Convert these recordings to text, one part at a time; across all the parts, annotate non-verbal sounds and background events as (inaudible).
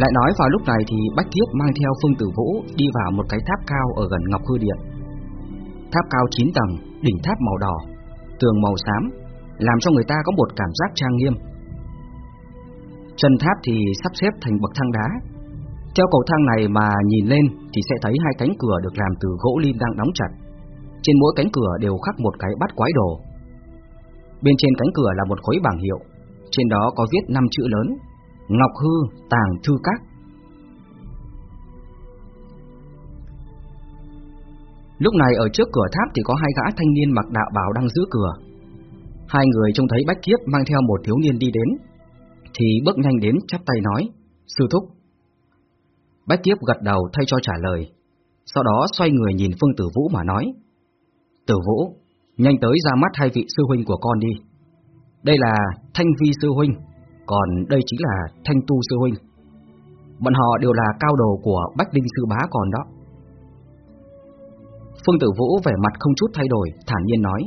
Lại nói vào lúc này thì Bách Kiếp mang theo Phương Tử Vũ đi vào một cái tháp cao ở gần Ngọc Hư Điện. Tháp cao 9 tầng, đỉnh tháp màu đỏ, tường màu xám, làm cho người ta có một cảm giác trang nghiêm. Chân tháp thì sắp xếp thành bậc thang đá. Theo cầu thang này mà nhìn lên thì sẽ thấy hai cánh cửa được làm từ gỗ lim đang đóng chặt. Trên mỗi cánh cửa đều khắc một cái bát quái đồ. Bên trên cánh cửa là một khối bảng hiệu, trên đó có viết năm chữ lớn: Ngọc Hư Tàng Thư Các. Lúc này ở trước cửa tháp thì có hai gã thanh niên mặc đạo bào đang giữ cửa. Hai người trông thấy Bách Kiếp mang theo một thiếu niên đi đến, thì bước nhanh đến chắp tay nói, sư thúc. Bách Kiếp gật đầu thay cho trả lời, sau đó xoay người nhìn Phương Tử Vũ mà nói, Tử Vũ, nhanh tới ra mắt hai vị sư huynh của con đi. Đây là Thanh Vi sư huynh, còn đây chính là Thanh Tu sư huynh. Bọn họ đều là cao đồ của Bách Linh sư bá còn đó. Phương Tử Vũ vẻ mặt không chút thay đổi, thản nhiên nói,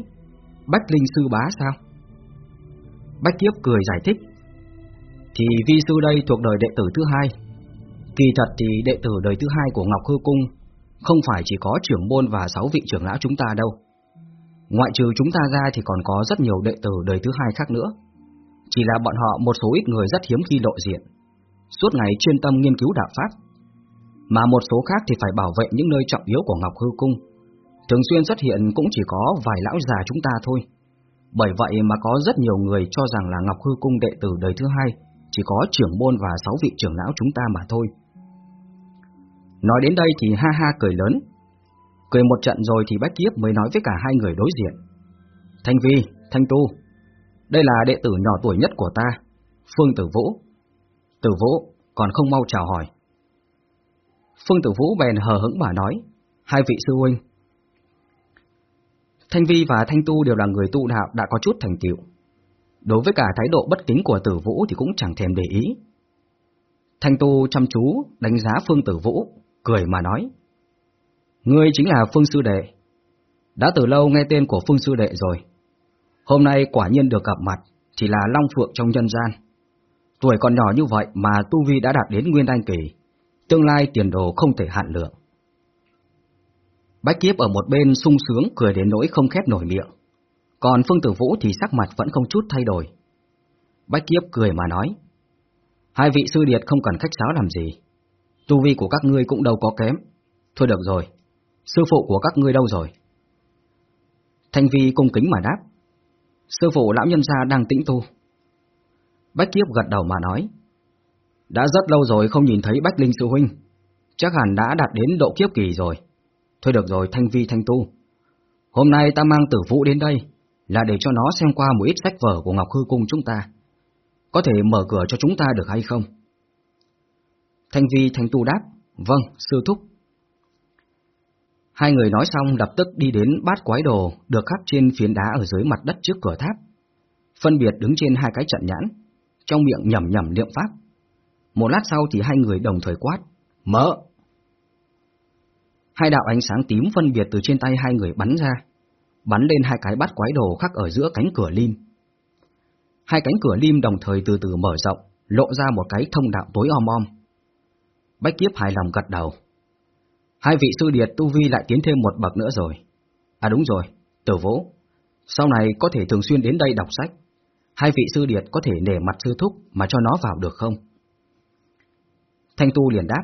Bách Linh sư bá sao? Bách Kiếp cười giải thích, thì vi sư đây thuộc đời đệ tử thứ hai. Kỳ thật thì đệ tử đời thứ hai của Ngọc Hư Cung không phải chỉ có trưởng môn và sáu vị trưởng lão chúng ta đâu. Ngoại trừ chúng ta ra thì còn có rất nhiều đệ tử đời thứ hai khác nữa. Chỉ là bọn họ một số ít người rất hiếm khi lộ diện, suốt ngày chuyên tâm nghiên cứu đạo pháp. Mà một số khác thì phải bảo vệ những nơi trọng yếu của Ngọc Hư Cung. Thường xuyên xuất hiện cũng chỉ có vài lão già chúng ta thôi. Bởi vậy mà có rất nhiều người cho rằng là Ngọc Hư Cung đệ tử đời thứ hai chỉ có trưởng môn và sáu vị trưởng lão chúng ta mà thôi. Nói đến đây thì ha ha cười lớn. Cười một trận rồi thì Bách Kiếp mới nói với cả hai người đối diện. Thanh Vi, Thanh Tu, đây là đệ tử nhỏ tuổi nhất của ta, Phương Tử Vũ. Tử Vũ, còn không mau chào hỏi. Phương Tử Vũ bèn hờ hững mà nói, hai vị sư huynh. Thanh Vi và Thanh Tu đều là người tu đạo đã có chút thành tựu. Đối với cả thái độ bất kính của Tử Vũ thì cũng chẳng thèm để ý. Thanh Tu chăm chú đánh giá Phương Tử Vũ, cười mà nói. Ngươi chính là Phương Sư Đệ. Đã từ lâu nghe tên của Phương Sư Đệ rồi. Hôm nay quả nhiên được gặp mặt, chỉ là Long Phượng trong nhân gian. Tuổi còn nhỏ như vậy mà Tu Vi đã đạt đến Nguyên Anh Kỳ, tương lai tiền đồ không thể hạn lượng. Bách Kiếp ở một bên sung sướng cười đến nỗi không khép nổi miệng, còn Phương Tử Vũ thì sắc mặt vẫn không chút thay đổi. Bách Kiếp cười mà nói, hai vị sư điệt không cần khách sáo làm gì, tu vi của các ngươi cũng đâu có kém. Thôi được rồi, sư phụ của các ngươi đâu rồi? Thanh Vi cung kính mà đáp, sư phụ lão nhân gia đang tĩnh tu. Bách Kiếp gật đầu mà nói, đã rất lâu rồi không nhìn thấy Bách Linh sư huynh, chắc hẳn đã đạt đến độ kiếp kỳ rồi. Thôi được rồi, Thanh Vi Thanh Tu. Hôm nay ta mang tử vũ đến đây là để cho nó xem qua một ít sách vở của Ngọc Hư Cung chúng ta. Có thể mở cửa cho chúng ta được hay không? Thanh Vi Thanh Tu đáp, vâng, sư thúc. Hai người nói xong lập tức đi đến bát quái đồ được khắc trên phiến đá ở dưới mặt đất trước cửa tháp. Phân biệt đứng trên hai cái trận nhãn, trong miệng nhầm nhầm niệm pháp. Một lát sau thì hai người đồng thời quát, mở! Hai đạo ánh sáng tím phân biệt từ trên tay hai người bắn ra, bắn lên hai cái bát quái đồ khắc ở giữa cánh cửa lim. Hai cánh cửa lim đồng thời từ từ mở rộng, lộ ra một cái thông đạo tối om om. Bách Kiếp hài lòng gật đầu. Hai vị sư điệt tu vi lại tiến thêm một bậc nữa rồi. À đúng rồi, tử vũ. Sau này có thể thường xuyên đến đây đọc sách. Hai vị sư điệt có thể nể mặt sư thúc mà cho nó vào được không? Thanh Tu liền đáp.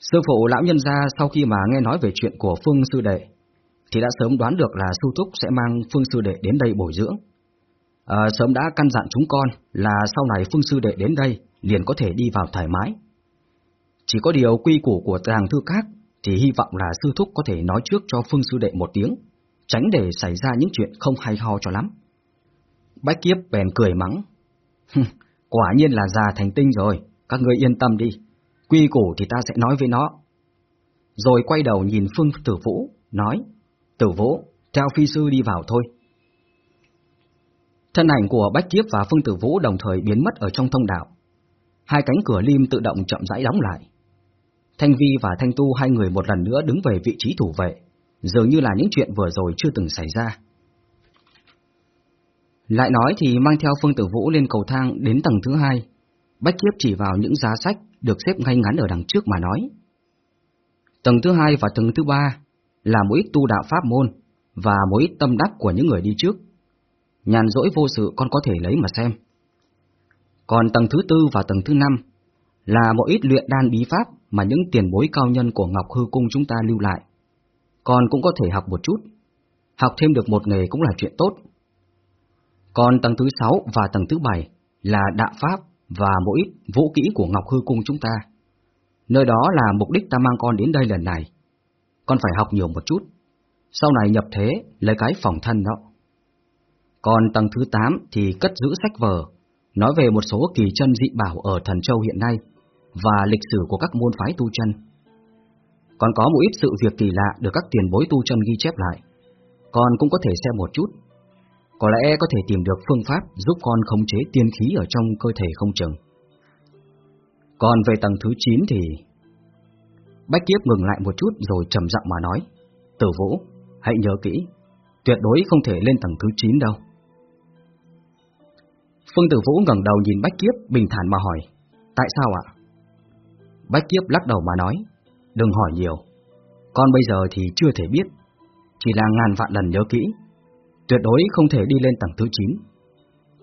Sư phụ lão nhân gia sau khi mà nghe nói về chuyện của Phương Sư Đệ, thì đã sớm đoán được là sư thúc sẽ mang Phương Sư Đệ đến đây bồi dưỡng. À, sớm đã căn dặn chúng con là sau này Phương Sư Đệ đến đây liền có thể đi vào thoải mái. Chỉ có điều quy củ của tàng thư các thì hy vọng là sư thúc có thể nói trước cho Phương Sư Đệ một tiếng, tránh để xảy ra những chuyện không hay ho cho lắm. Bách Kiếp bèn cười mắng. (laughs) Quả nhiên là già thành tinh rồi, các ngươi yên tâm đi, quy củ thì ta sẽ nói với nó. Rồi quay đầu nhìn Phương Tử Vũ, nói, Tử Vũ, theo phi sư đi vào thôi. Thân ảnh của Bách Kiếp và Phương Tử Vũ đồng thời biến mất ở trong thông đạo. Hai cánh cửa lim tự động chậm rãi đóng lại. Thanh Vi và Thanh Tu hai người một lần nữa đứng về vị trí thủ vệ, dường như là những chuyện vừa rồi chưa từng xảy ra. Lại nói thì mang theo Phương Tử Vũ lên cầu thang đến tầng thứ hai, Bách Kiếp chỉ vào những giá sách được xếp ngay ngắn ở đằng trước mà nói. Tầng thứ hai và tầng thứ ba là mỗi ít tu đạo pháp môn và mỗi ít tâm đắc của những người đi trước. Nhàn rỗi vô sự con có thể lấy mà xem. Còn tầng thứ tư và tầng thứ năm là một ít luyện đan bí pháp mà những tiền bối cao nhân của Ngọc Hư Cung chúng ta lưu lại. Con cũng có thể học một chút. Học thêm được một nghề cũng là chuyện tốt. Còn tầng thứ sáu và tầng thứ bảy là đạo pháp và mỗi vũ kỹ của Ngọc Hư Cung chúng ta. Nơi đó là mục đích ta mang con đến đây lần này. Con phải học nhiều một chút. Sau này nhập thế, lấy cái phòng thân đó. Còn tầng thứ 8 thì cất giữ sách vở, nói về một số kỳ chân dị bảo ở Thần Châu hiện nay và lịch sử của các môn phái tu chân. Còn có một ít sự việc kỳ lạ được các tiền bối tu chân ghi chép lại. Con cũng có thể xem một chút. Có lẽ có thể tìm được phương pháp giúp con khống chế tiên khí ở trong cơ thể không chừng. Còn về tầng thứ 9 thì... Bách Kiếp ngừng lại một chút rồi trầm giọng mà nói. Tử Vũ, hãy nhớ kỹ, tuyệt đối không thể lên tầng thứ 9 đâu. Phương Tử Vũ ngẩng đầu nhìn Bách Kiếp bình thản mà hỏi, tại sao ạ? Bách Kiếp lắc đầu mà nói, đừng hỏi nhiều, con bây giờ thì chưa thể biết, chỉ là ngàn vạn lần nhớ kỹ, tuyệt đối không thể đi lên tầng thứ 9.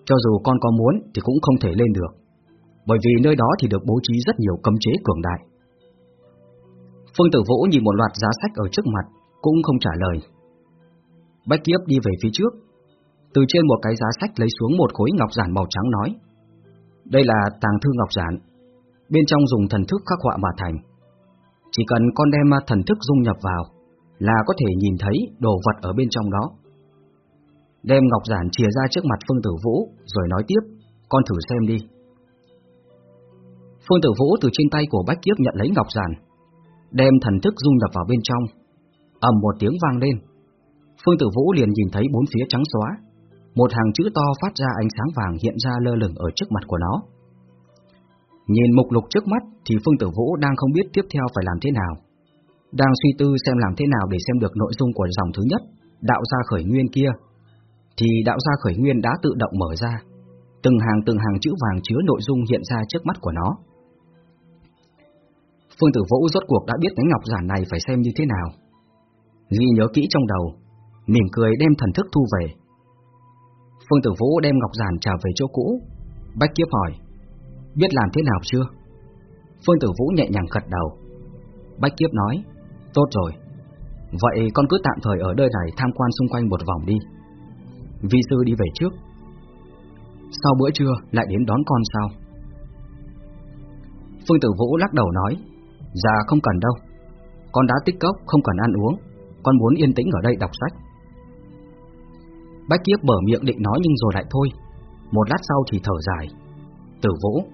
Cho dù con có muốn thì cũng không thể lên được, bởi vì nơi đó thì được bố trí rất nhiều cấm chế cường đại. Phương Tử Vũ nhìn một loạt giá sách ở trước mặt, cũng không trả lời. Bách Kiếp đi về phía trước, từ trên một cái giá sách lấy xuống một khối ngọc giản màu trắng nói. Đây là tàng thư ngọc giản, bên trong dùng thần thức khắc họa mà thành. Chỉ cần con đem thần thức dung nhập vào, là có thể nhìn thấy đồ vật ở bên trong đó. Đem ngọc giản chìa ra trước mặt Phương Tử Vũ, rồi nói tiếp, con thử xem đi. Phương Tử Vũ từ trên tay của Bách Kiếp nhận lấy ngọc giản, đem thần thức dung nhập vào bên trong. ầm một tiếng vang lên, Phương Tử Vũ liền nhìn thấy bốn phía trắng xóa, một hàng chữ to phát ra ánh sáng vàng hiện ra lơ lửng ở trước mặt của nó. Nhìn mục lục trước mắt thì Phương Tử Vũ đang không biết tiếp theo phải làm thế nào. Đang suy tư xem làm thế nào để xem được nội dung của dòng thứ nhất, đạo gia khởi nguyên kia, thì đạo gia khởi nguyên đã tự động mở ra. Từng hàng từng hàng chữ vàng chứa nội dung hiện ra trước mắt của nó. Phương Tử Vũ rốt cuộc đã biết cái ngọc giản này phải xem như thế nào. Ghi nhớ kỹ trong đầu, mỉm cười đem thần thức thu về. Phương Tử Vũ đem ngọc giản trả về chỗ cũ. Bách Kiếp hỏi, biết làm thế nào chưa? Phương Tử Vũ nhẹ nhàng gật đầu. Bách Kiếp nói, tốt rồi. Vậy con cứ tạm thời ở nơi này tham quan xung quanh một vòng đi. Vi sư đi về trước. Sau bữa trưa lại đến đón con sao? Phương Tử Vũ lắc đầu nói, Dạ không cần đâu Con đã tích cốc không cần ăn uống Con muốn yên tĩnh ở đây đọc sách Bách kiếp mở miệng định nói nhưng rồi lại thôi Một lát sau thì thở dài Tử vũ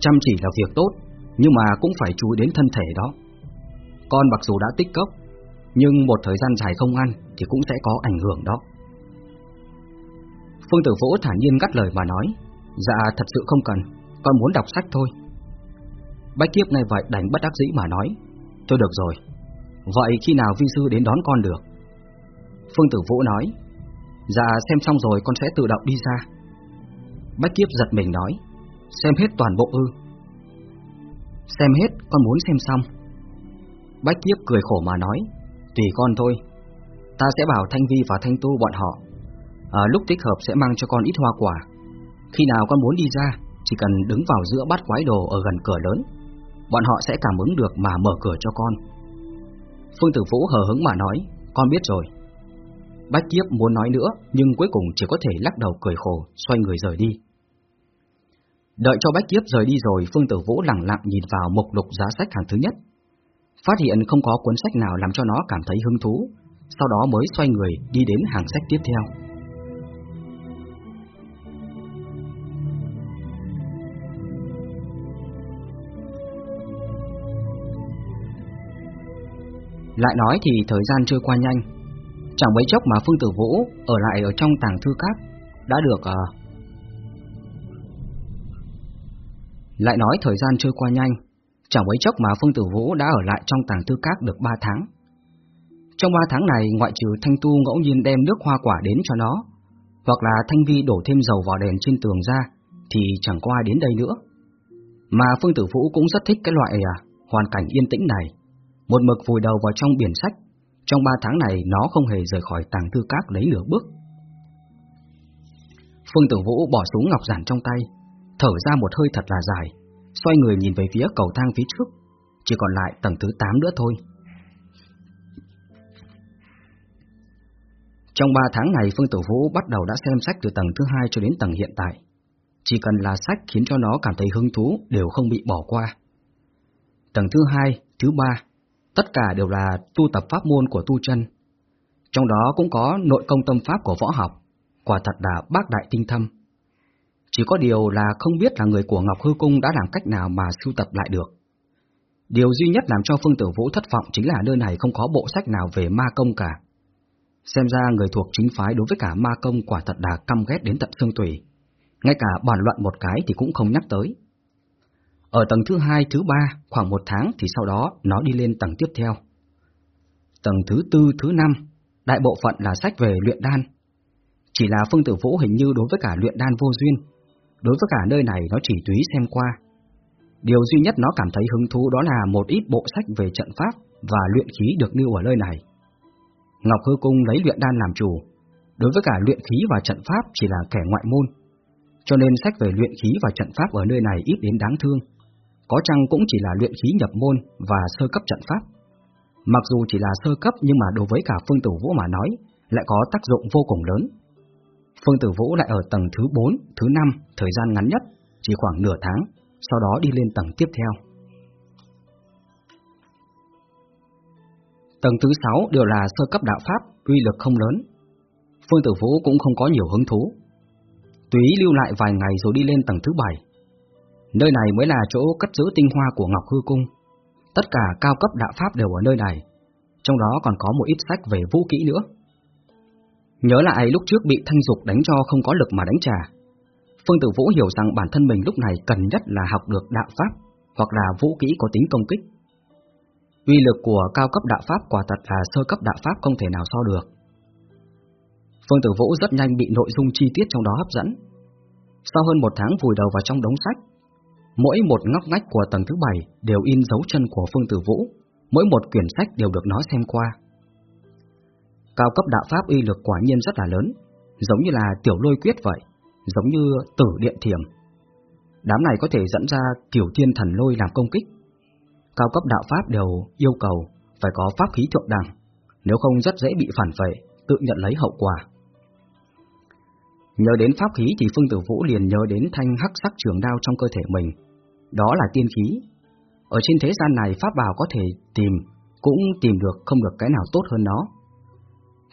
Chăm chỉ là việc tốt, Nhưng mà cũng phải chú ý đến thân thể đó. Con mặc dù đã tích cốc, Nhưng một thời gian dài không ăn Thì cũng sẽ có ảnh hưởng đó. Phương tử vũ thản nhiên gắt lời mà nói Dạ thật sự không cần, Con muốn đọc sách thôi. Bách kiếp ngay vậy đánh bất đắc dĩ mà nói, Thôi được rồi, Vậy khi nào vi sư đến đón con được? Phương tử vũ nói Dạ xem xong rồi con sẽ tự động đi ra. Bách kiếp giật mình nói Xem hết toàn bộ ư. Xem hết con muốn xem xong. Bách kiếp cười khổ mà nói Tùy con thôi. Ta sẽ bảo Thanh Vi và Thanh Tu bọn họ. À, Lúc thích hợp sẽ mang cho con ít hoa quả. Khi nào con muốn đi ra Chỉ cần đứng vào giữa bát quái đồ ở gần cửa lớn Bọn họ sẽ cảm ứng được mà mở cửa cho con. Phương Tử Vũ hờ hứng mà nói Con biết rồi. Bách Kiếp muốn nói nữa Nhưng cuối cùng chỉ có thể lắc đầu cười khổ Xoay người rời đi. Đợi cho Bách Kiếp rời đi rồi, Phương Tử Vũ lặng lặng nhìn vào mục lục giá sách hàng thứ nhất. Phát hiện không có cuốn sách nào làm cho nó cảm thấy hứng thú, Sau đó mới xoay người đi đến hàng sách tiếp theo. Lại nói thì thời gian trôi qua nhanh. Chẳng mấy chốc mà Phương Tử Vũ Ở lại ở trong tàng thư các Đã được uh... Lại nói thời gian trôi qua nhanh Chẳng mấy chốc mà Phương Tử Vũ đã ở lại trong tàng thư các được 3 tháng Trong 3 tháng này ngoại trừ Thanh Tu ngẫu nhiên đem nước hoa quả đến cho nó Hoặc là Thanh Vi đổ thêm dầu vào đèn trên tường ra Thì chẳng có ai đến đây nữa Mà Phương Tử Vũ cũng rất thích cái loại à, hoàn cảnh yên tĩnh này. Một mực vùi đầu vào trong biển sách, trong ba tháng này nó không hề rời khỏi tàng thư các lấy nửa bước. Phương Tử Vũ bỏ xuống ngọc giản trong tay, thở ra một hơi thật là dài, xoay người nhìn về phía cầu thang phía trước, chỉ còn lại tầng thứ 8 nữa thôi. Trong 3 tháng này Phương Tử Vũ bắt đầu đã xem sách từ tầng thứ 2 cho đến tầng hiện tại. Chỉ cần là sách khiến cho nó cảm thấy hứng thú đều không bị bỏ qua. Tầng thứ 2, thứ 3, tất cả đều là tu tập pháp môn của tu chân. Trong đó cũng có nội công tâm pháp của võ học, quả thật là bác đại tinh thâm. Chỉ có điều là không biết là người của Ngọc Hư Cung đã làm cách nào mà sưu tập lại được. Điều duy nhất làm cho Phương Tử Vũ thất vọng chính là nơi này không có bộ sách nào về ma công cả. Xem ra người thuộc chính phái đối với cả ma công quả thật là căm ghét đến tận xương tủy. Ngay cả bàn luận một cái thì cũng không nhắc tới. Ở tầng thứ hai, thứ ba, khoảng một tháng thì sau đó nó đi lên tầng tiếp theo. Tầng thứ tư, thứ năm, đại bộ phận là sách về luyện đan. Chỉ là Phương Tử Vũ hình như đối với cả luyện đan vô duyên. Đối với cả nơi này nó chỉ túy xem qua. Điều duy nhất nó cảm thấy hứng thú đó là một ít bộ sách về trận pháp và luyện khí được lưu ở nơi này. Ngọc Hư Cung lấy luyện đan làm chủ, đối với cả luyện khí và trận pháp chỉ là kẻ ngoại môn, cho nên sách về luyện khí và trận pháp ở nơi này ít đến đáng thương, có chăng cũng chỉ là luyện khí nhập môn và sơ cấp trận pháp. Mặc dù chỉ là sơ cấp nhưng mà đối với cả Phương Tử Vũ mà nói, lại có tác dụng vô cùng lớn. Phương Tử Vũ lại ở tầng thứ 4, thứ 5, thời gian ngắn nhất, chỉ khoảng nửa tháng, sau đó đi lên tầng tiếp theo. Tầng thứ sáu đều là sơ cấp đạo pháp, uy lực không lớn. Phương Tử Vũ cũng không có nhiều hứng thú. Túy lưu lại vài ngày rồi đi lên tầng thứ bảy. Nơi này mới là chỗ cất giữ tinh hoa của Ngọc Hư Cung. Tất cả cao cấp đạo pháp đều ở nơi này, trong đó còn có một ít sách về vũ kỹ nữa. Nhớ lại lúc trước bị thanh dục đánh cho không có lực mà đánh trả. Phương Tử Vũ hiểu rằng bản thân mình lúc này cần nhất là học được đạo pháp hoặc là vũ kỹ có tính công kích. Uy lực của cao cấp đạo pháp quả thật là sơ cấp đạo pháp không thể nào so được. Phương Tử Vũ rất nhanh bị nội dung chi tiết trong đó hấp dẫn. Sau hơn một tháng vùi đầu vào trong đống sách, mỗi một ngóc ngách của tầng thứ bảy đều in dấu chân của Phương Tử Vũ, mỗi một quyển sách đều được nó xem qua. Cao cấp đạo pháp uy lực quả nhiên rất là lớn, giống như là tiểu lôi quyết vậy, giống như tử điện thiểm. Đám này có thể dẫn ra kiểu thiên thần lôi làm công kích, cao cấp đạo pháp đều yêu cầu phải có pháp khí thượng đẳng, nếu không rất dễ bị phản vệ, tự nhận lấy hậu quả. Nhớ đến pháp khí thì Phương Tử Vũ liền nhớ đến thanh hắc sắc trường đao trong cơ thể mình, đó là tiên khí. Ở trên thế gian này pháp bảo có thể tìm, cũng tìm được không được cái nào tốt hơn nó.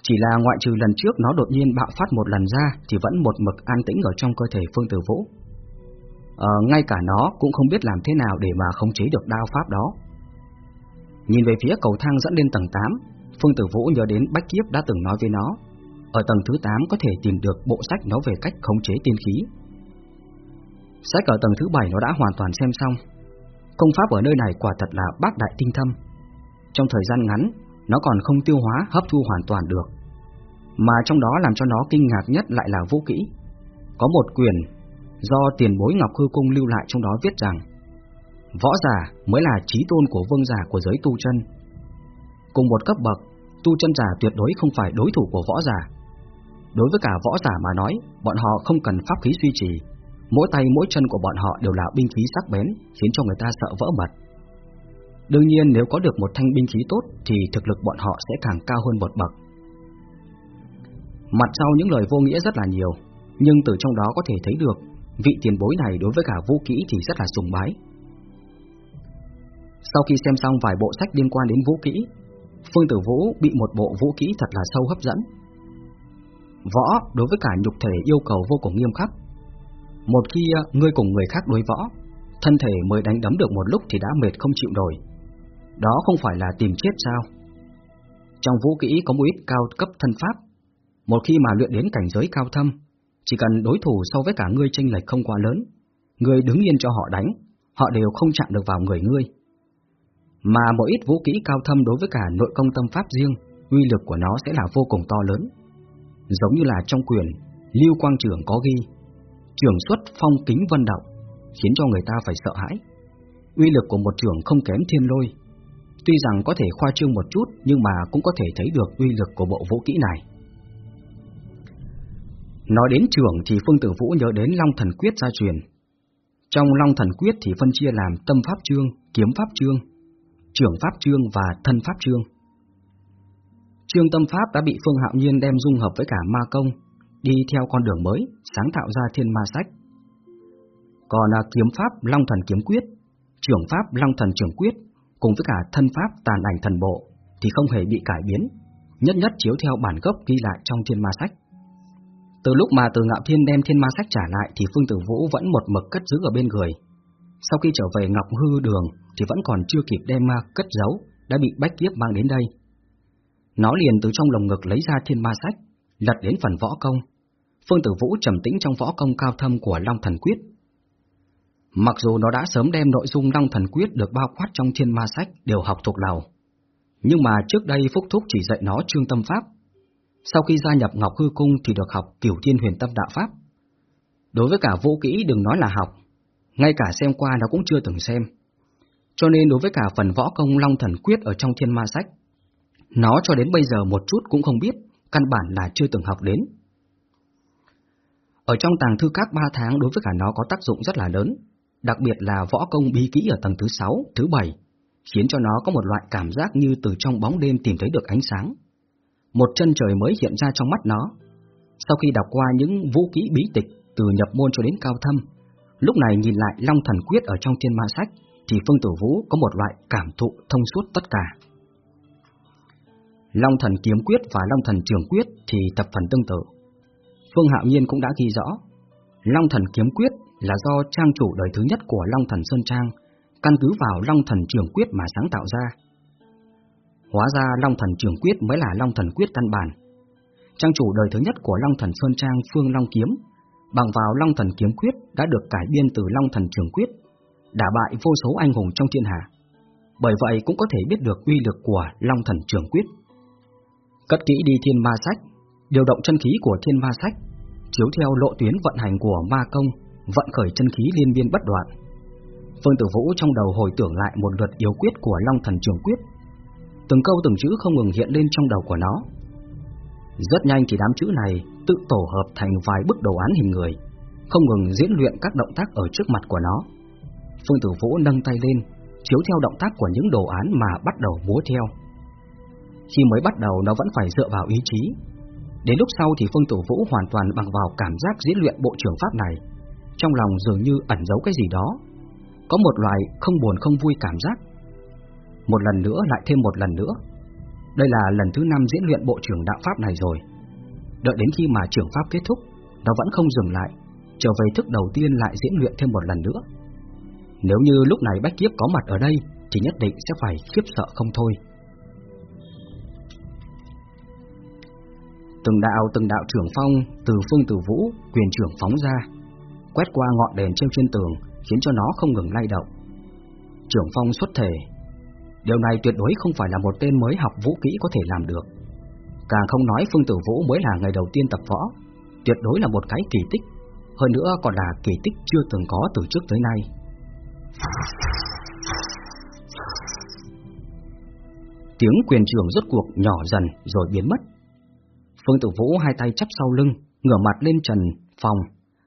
Chỉ là ngoại trừ lần trước nó đột nhiên bạo phát một lần ra thì vẫn một mực an tĩnh ở trong cơ thể Phương Tử Vũ ờ, ngay cả nó cũng không biết làm thế nào để mà khống chế được đao pháp đó. Nhìn về phía cầu thang dẫn lên tầng 8, Phương Tử Vũ nhớ đến Bách Kiếp đã từng nói với nó, ở tầng thứ 8 có thể tìm được bộ sách nói về cách khống chế tiên khí. Sách ở tầng thứ 7 nó đã hoàn toàn xem xong. Công pháp ở nơi này quả thật là bác đại tinh thâm. Trong thời gian ngắn, nó còn không tiêu hóa hấp thu hoàn toàn được. Mà trong đó làm cho nó kinh ngạc nhất lại là vũ kỹ. Có một quyền do tiền bối Ngọc Hư Cung lưu lại trong đó viết rằng Võ giả mới là trí tôn của vương giả của giới tu chân. Cùng một cấp bậc, tu chân giả tuyệt đối không phải đối thủ của võ giả. Đối với cả võ giả mà nói, bọn họ không cần pháp khí duy trì Mỗi tay mỗi chân của bọn họ đều là binh khí sắc bén, khiến cho người ta sợ vỡ mật. Đương nhiên nếu có được một thanh binh khí tốt thì thực lực bọn họ sẽ càng cao hơn một bậc. Mặt sau những lời vô nghĩa rất là nhiều, Nhưng từ trong đó có thể thấy được, Vị tiền bối này đối với cả vũ kỹ thì rất là sùng bái. Sau khi xem xong vài bộ sách liên quan đến vũ kỹ, Phương Tử Vũ bị một bộ vũ kỹ thật là sâu hấp dẫn. Võ đối với cả nhục thể yêu cầu vô cùng nghiêm khắc. Một khi à, ngươi cùng người khác đối võ, Thân thể mới đánh đấm được một lúc thì đã mệt không chịu nổi. Đó không phải là tìm chết sao? Trong vũ kỹ có một ít cao cấp thân pháp một khi mà luyện đến cảnh giới cao thâm chỉ cần đối thủ so với cả ngươi tranh lệch không quá lớn, ngươi đứng yên cho họ đánh, họ đều không chạm được vào người ngươi. Mà một ít vũ kỹ cao thâm đối với cả nội công tâm pháp riêng, uy lực của nó sẽ là vô cùng to lớn. Giống như là trong quyền, Lưu Quang Trưởng có ghi, trưởng xuất phong kính vân động, khiến cho người ta phải sợ hãi. Uy lực của một trưởng không kém thiên lôi. Tuy rằng có thể khoa trương một chút nhưng mà cũng có thể thấy được uy lực của bộ vũ kỹ này. Nói đến trưởng thì Phương Tử Vũ nhớ đến Long Thần Quyết gia truyền. Trong Long Thần Quyết thì phân chia làm tâm pháp trương, kiếm pháp trương, trưởng pháp trương và thân pháp trương. Trương tâm pháp đã bị Phương Hạo Nhiên đem dung hợp với cả ma công, đi theo con đường mới, sáng tạo ra thiên ma sách. Còn là kiếm pháp Long Thần Kiếm Quyết, trưởng pháp Long Thần Trưởng Quyết, cùng với cả thân pháp tàn ảnh thần bộ, thì không hề bị cải biến, nhất nhất chiếu theo bản gốc ghi lại trong thiên ma sách. Từ lúc mà từ ngạo thiên đem thiên ma sách trả lại thì Phương Tử Vũ vẫn một mực cất giữ ở bên người. Sau khi trở về Ngọc Hư Đường thì vẫn còn chưa kịp đem ma cất giấu, đã bị bách kiếp mang đến đây. Nó liền từ trong lồng ngực lấy ra thiên ma sách, lật đến phần võ công. Phương Tử Vũ trầm tĩnh trong võ công cao thâm của Long Thần Quyết. Mặc dù nó đã sớm đem nội dung Long Thần Quyết được bao quát trong thiên ma sách đều học thuộc lầu, nhưng mà trước đây Phúc Thúc chỉ dạy nó trương tâm pháp. Sau khi gia nhập Ngọc Hư Cung thì được học Cửu Thiên Huyền Tâm Đạo Pháp. Đối với cả vũ kỹ đừng nói là học, ngay cả xem qua nó cũng chưa từng xem. Cho nên đối với cả phần võ công Long Thần Quyết ở trong thiên ma sách, nó cho đến bây giờ một chút cũng không biết, căn bản là chưa từng học đến. Ở trong tàng thư các ba tháng đối với cả nó có tác dụng rất là lớn, đặc biệt là võ công bí kỹ ở tầng thứ 6, thứ 7, khiến cho nó có một loại cảm giác như từ trong bóng đêm tìm thấy được ánh sáng. Một chân trời mới hiện ra trong mắt nó. Sau khi đọc qua những vũ kỹ bí tịch từ nhập môn cho đến cao thâm, lúc này nhìn lại Long Thần Quyết ở trong thiên ma sách, thì Phương Tử Vũ có một loại cảm thụ thông suốt tất cả. Long Thần Kiếm Quyết và Long Thần Trường Quyết thì tập phần tương tự. Phương Hạo Nhiên cũng đã ghi rõ, Long Thần Kiếm Quyết là do trang chủ đời thứ nhất của Long Thần Sơn Trang căn cứ vào Long Thần Trường Quyết mà sáng tạo ra. Hóa ra Long Thần Trường Quyết mới là Long Thần Quyết căn bản. Trang chủ đời thứ nhất của Long Thần Sơn Trang Phương Long Kiếm bằng vào Long Thần Kiếm Quyết đã được cải biên từ Long Thần Trường Quyết, đả bại vô số anh hùng trong thiên hạ. Bởi vậy cũng có thể biết được uy lực của Long Thần Trường Quyết. Cất kỹ đi thiên ma sách, điều động chân khí của thiên ma sách, chiếu theo lộ tuyến vận hành của ma công, vận khởi chân khí liên biên bất đoạn. Phương Tử Vũ trong đầu hồi tưởng lại một lượt yếu quyết của Long Thần Trường Quyết. Từng câu từng chữ không ngừng hiện lên trong đầu của nó. Rất nhanh thì đám chữ này tự tổ hợp thành vài bức đồ án hình người, không ngừng diễn luyện các động tác ở trước mặt của nó. Phương Tử Vũ nâng tay lên, chiếu theo động tác của những đồ án mà bắt đầu múa theo. Khi mới bắt đầu nó vẫn phải dựa vào ý chí Đến lúc sau thì Phương Tử Vũ hoàn toàn bằng vào cảm giác diễn luyện bộ trưởng pháp này Trong lòng dường như ẩn giấu cái gì đó Có một loại không buồn không vui cảm giác một lần nữa lại thêm một lần nữa. Đây là lần thứ năm diễn luyện bộ trưởng đạo pháp này rồi. Đợi đến khi mà trưởng pháp kết thúc Nó vẫn không dừng lại Trở về thức đầu tiên lại diễn luyện thêm một lần nữa. Nếu như lúc này Bách Kiếp có mặt ở đây Thì nhất định sẽ phải khiếp sợ không thôi. Từng đạo từng đạo trưởng phong từ phương tử vũ quyền trưởng phóng ra, quét qua ngọn đèn treo trên tường khiến cho nó không ngừng lay động. Trưởng phong xuất thể, điều này tuyệt đối không phải là một tên mới học vũ kỹ có thể làm được. Càng không nói phương tử vũ mới là ngày đầu tiên tập võ, tuyệt đối là một cái kỳ tích, hơn nữa còn là kỳ tích chưa từng có từ trước tới nay. Tiếng quyền trường rốt cuộc nhỏ dần rồi biến mất. Phương Tử Vũ hai tay chắp sau lưng, ngửa mặt lên trần phòng,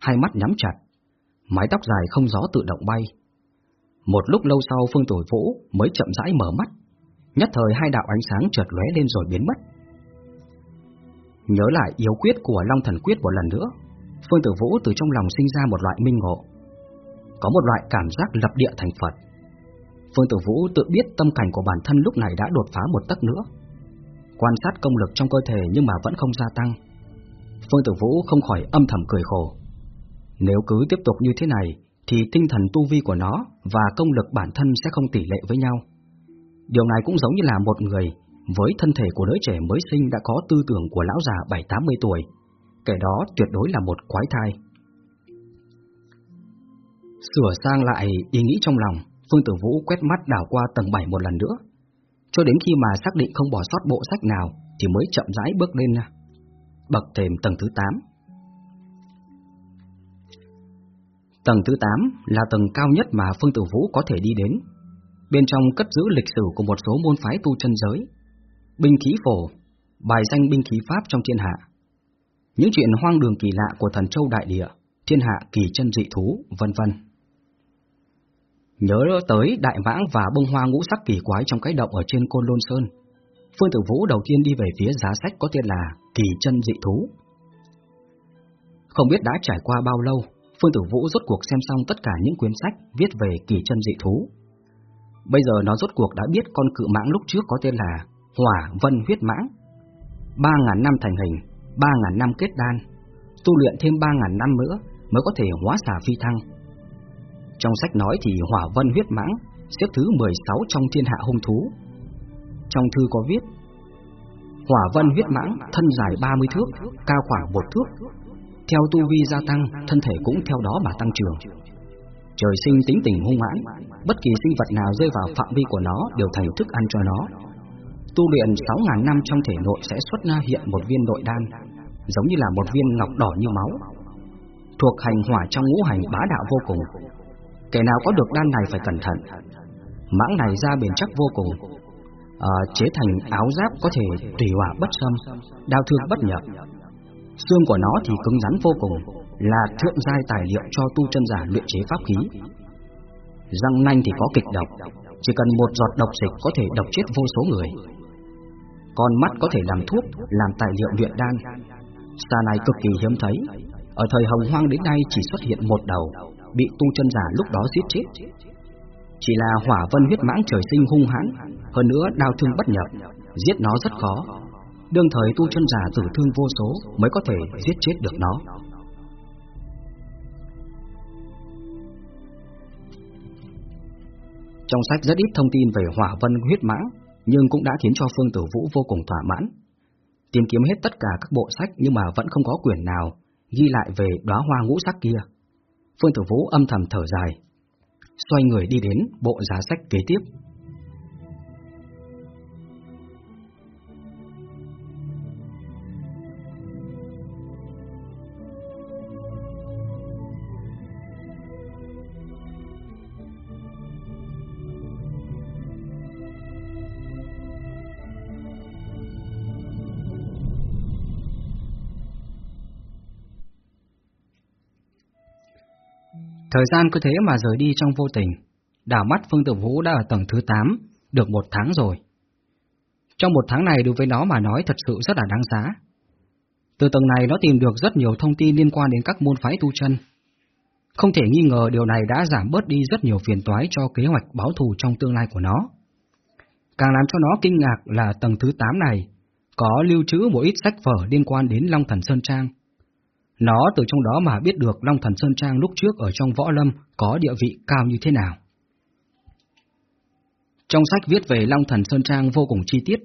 hai mắt nhắm chặt. Mái tóc dài không gió tự động bay. Một lúc lâu sau Phương Tử Vũ mới chậm rãi mở mắt, nhất thời hai đạo ánh sáng chợt lóe lên rồi biến mất. Nhớ lại yếu quyết của Long Thần Quyết một lần nữa, Phương Tử Vũ từ trong lòng sinh ra một loại minh ngộ. Có một loại cảm giác lập địa thành Phật. Phương Tử Vũ tự biết tâm cảnh của bản thân lúc này đã đột phá một tấc nữa quan sát công lực trong cơ thể nhưng mà vẫn không gia tăng. Phương Tử Vũ không khỏi âm thầm cười khổ. Nếu cứ tiếp tục như thế này, thì tinh thần tu vi của nó và công lực bản thân sẽ không tỷ lệ với nhau. Điều này cũng giống như là một người với thân thể của đứa trẻ mới sinh đã có tư tưởng của lão già 7-80 tuổi, kẻ đó tuyệt đối là một quái thai. Sửa sang lại ý nghĩ trong lòng, Phương Tử Vũ quét mắt đảo qua tầng 7 một lần nữa, cho đến khi mà xác định không bỏ sót bộ sách nào Thì mới chậm rãi bước lên bậc thềm tầng thứ 8 Tầng thứ 8 là tầng cao nhất mà Phương Tử Vũ có thể đi đến. Bên trong cất giữ lịch sử của một số môn phái tu chân giới, binh khí phổ, bài danh binh khí pháp trong thiên hạ. Những chuyện hoang đường kỳ lạ của thần châu đại địa, thiên hạ kỳ chân dị thú, vân vân. Nhớ tới đại vãng và bông hoa ngũ sắc kỳ quái trong cái động ở trên Côn Lôn Sơn, Phương Tử Vũ đầu tiên đi về phía giá sách có tên là Kỳ chân dị thú. Không biết đã trải qua bao lâu, Phương Tử Vũ rốt cuộc xem xong tất cả những quyển sách viết về kỳ chân dị thú. Bây giờ nó rốt cuộc đã biết con cự mãng lúc trước có tên là Hỏa Vân Huyết Mãng. Ba ngàn năm thành hình, ba ngàn năm kết đan, tu luyện thêm ba ngàn năm nữa mới có thể hóa xà phi thăng. Trong sách nói thì Hỏa Vân Huyết Mãng xếp thứ 16 trong thiên hạ hung thú. Trong thư có viết Hỏa Vân Huyết Mãng thân dài 30 thước, cao khoảng một thước, theo tu vi gia tăng, thân thể cũng theo đó mà tăng trưởng. Trời sinh tính tình hung hãn, bất kỳ sinh vật nào rơi vào phạm vi của nó đều thành thức ăn cho nó. Tu luyện 6.000 năm trong thể nội sẽ xuất ra hiện một viên nội đan, giống như là một viên ngọc đỏ như máu. Thuộc hành hỏa trong ngũ hành bá đạo vô cùng. Kẻ nào có được đan này phải cẩn thận. Mãng này ra bền chắc vô cùng, à, chế thành áo giáp có thể tùy hỏa bất xâm, đao thương bất nhập, Xương của nó thì cứng rắn vô cùng, là thượng giai tài liệu cho tu chân giả luyện chế pháp khí. Răng nanh thì có kịch độc, chỉ cần một giọt độc dịch có thể độc chết vô số người. Con mắt có thể làm thuốc, làm tài liệu luyện đan. Xà này cực kỳ hiếm thấy, ở thời hồng hoang đến nay chỉ xuất hiện một đầu, bị tu chân giả lúc đó giết chết. Chỉ là hỏa vân huyết mãng trời sinh hung hãn, hơn nữa đau thương bất nhập, giết nó rất khó, đương thời tu chân giả tử thương vô số mới có thể giết chết được nó. Trong sách rất ít thông tin về hỏa vân huyết mã nhưng cũng đã khiến cho Phương Tử Vũ vô cùng thỏa mãn. Tìm kiếm hết tất cả các bộ sách nhưng mà vẫn không có quyển nào ghi lại về đóa hoa ngũ sắc kia. Phương Tử Vũ âm thầm thở dài, xoay người đi đến bộ giá sách kế tiếp. Thời gian cứ thế mà rời đi trong vô tình, đảo mắt Phương Tử Vũ đã ở tầng thứ 8, được một tháng rồi. Trong một tháng này đối với nó mà nói thật sự rất là đáng giá. Từ tầng này nó tìm được rất nhiều thông tin liên quan đến các môn phái tu chân. Không thể nghi ngờ điều này đã giảm bớt đi rất nhiều phiền toái cho kế hoạch báo thù trong tương lai của nó. Càng làm cho nó kinh ngạc là tầng thứ 8 này có lưu trữ một ít sách vở liên quan đến Long Thần Sơn Trang, nó từ trong đó mà biết được Long Thần Sơn Trang lúc trước ở trong võ lâm có địa vị cao như thế nào. Trong sách viết về Long Thần Sơn Trang vô cùng chi tiết.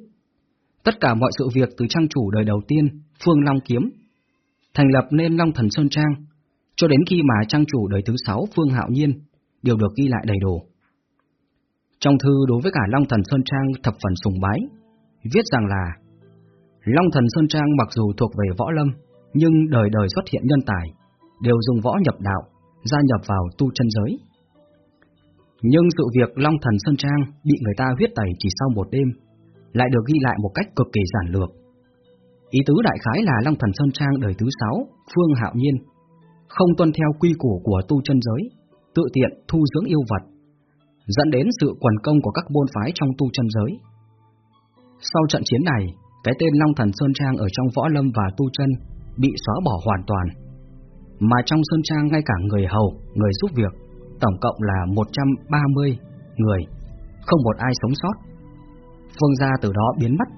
Tất cả mọi sự việc từ trang chủ đời đầu tiên, Phương Long Kiếm, thành lập nên Long Thần Sơn Trang, cho đến khi mà trang chủ đời thứ sáu Phương Hạo Nhiên đều được ghi lại đầy đủ. Trong thư đối với cả Long Thần Sơn Trang thập phần sùng bái, viết rằng là Long Thần Sơn Trang mặc dù thuộc về võ lâm, nhưng đời đời xuất hiện nhân tài, đều dùng võ nhập đạo, gia nhập vào tu chân giới. Nhưng sự việc Long Thần Sơn Trang bị người ta huyết tẩy chỉ sau một đêm, lại được ghi lại một cách cực kỳ giản lược. Ý tứ đại khái là Long Thần Sơn Trang đời thứ sáu, Phương Hạo Nhiên, không tuân theo quy củ của tu chân giới, tự tiện thu dưỡng yêu vật, dẫn đến sự quần công của các môn phái trong tu chân giới. Sau trận chiến này, cái tên Long Thần Sơn Trang ở trong võ lâm và tu chân bị xóa bỏ hoàn toàn. Mà trong Sơn Trang ngay cả người hầu, người giúp việc, tổng cộng là 130 người, không một ai sống sót. Phương gia từ đó biến mất,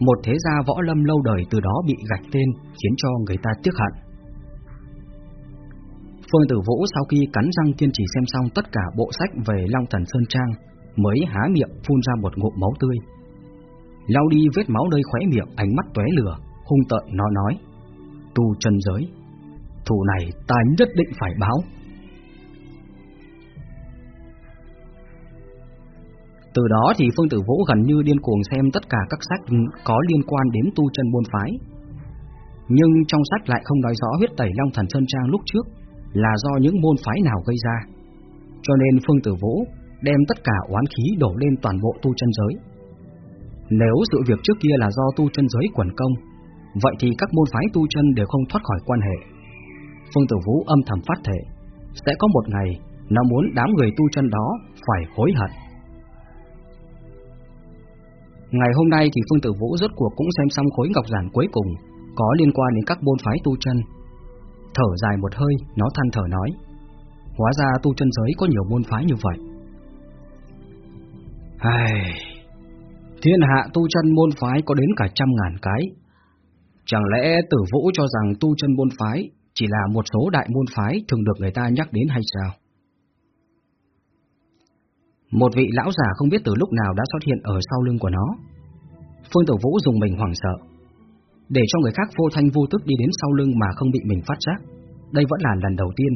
một thế gia võ lâm lâu đời từ đó bị gạch tên khiến cho người ta tiếc hận. Phương Tử Vũ sau khi cắn răng kiên trì xem xong tất cả bộ sách về Long Thần Sơn Trang mới há miệng phun ra một ngụm máu tươi. Lau đi vết máu nơi khóe miệng, ánh mắt tóe lửa, hung tợn nó nói tu chân giới. Thù này ta nhất định phải báo. Từ đó thì Phương Tử Vũ gần như điên cuồng xem tất cả các sách có liên quan đến tu chân môn phái. Nhưng trong sách lại không nói rõ huyết tẩy Long Thần Sơn Trang lúc trước, là do những môn phái nào gây ra. Cho nên Phương Tử Vũ đem tất cả oán khí đổ lên toàn bộ tu chân giới. Nếu sự việc trước kia là do tu chân giới quần công, vậy thì các môn phái tu chân đều không thoát khỏi quan hệ. Phương Tử Vũ âm thầm phát thể, sẽ có một ngày nó muốn đám người tu chân đó phải hối hận. Ngày hôm nay thì Phương Tử Vũ rốt cuộc cũng xem xong khối ngọc giản cuối cùng có liên quan đến các môn phái tu chân. Thở dài một hơi, nó than thở nói: Hóa ra tu chân giới có nhiều môn phái như vậy. Ai... Thiên hạ tu chân môn phái có đến cả trăm ngàn cái. Chẳng lẽ tử vũ cho rằng tu chân môn phái chỉ là một số đại môn phái thường được người ta nhắc đến hay sao? Một vị lão già không biết từ lúc nào đã xuất hiện ở sau lưng của nó. Phương Tử Vũ dùng mình hoảng sợ. Để cho người khác vô thanh vô tức đi đến sau lưng mà không bị mình phát giác, đây vẫn là lần đầu tiên,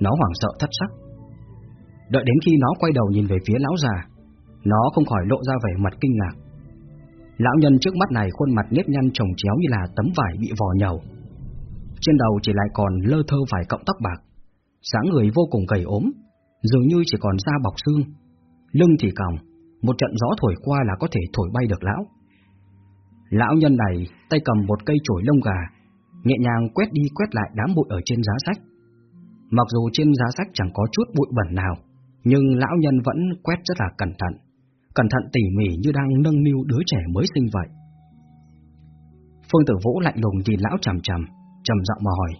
nó hoảng sợ thất sắc. Đợi đến khi nó quay đầu nhìn về phía lão già, nó không khỏi lộ ra vẻ mặt kinh ngạc. Lão nhân trước mắt này khuôn mặt nếp nhăn trồng chéo như là tấm vải bị vò nhầu. Trên đầu chỉ lại còn lơ thơ vài cọng tóc bạc, dáng người vô cùng gầy ốm, dường như chỉ còn da bọc xương, lưng thì còng, một trận gió thổi qua là có thể thổi bay được lão. Lão nhân này tay cầm một cây chổi lông gà, nhẹ nhàng quét đi quét lại đám bụi ở trên giá sách. Mặc dù trên giá sách chẳng có chút bụi bẩn nào, nhưng lão nhân vẫn quét rất là cẩn thận, cẩn thận tỉ mỉ như đang nâng niu đứa trẻ mới sinh vậy. Phương Tử Vũ lạnh lùng nhìn lão trầm trầm, trầm giọng mà hỏi: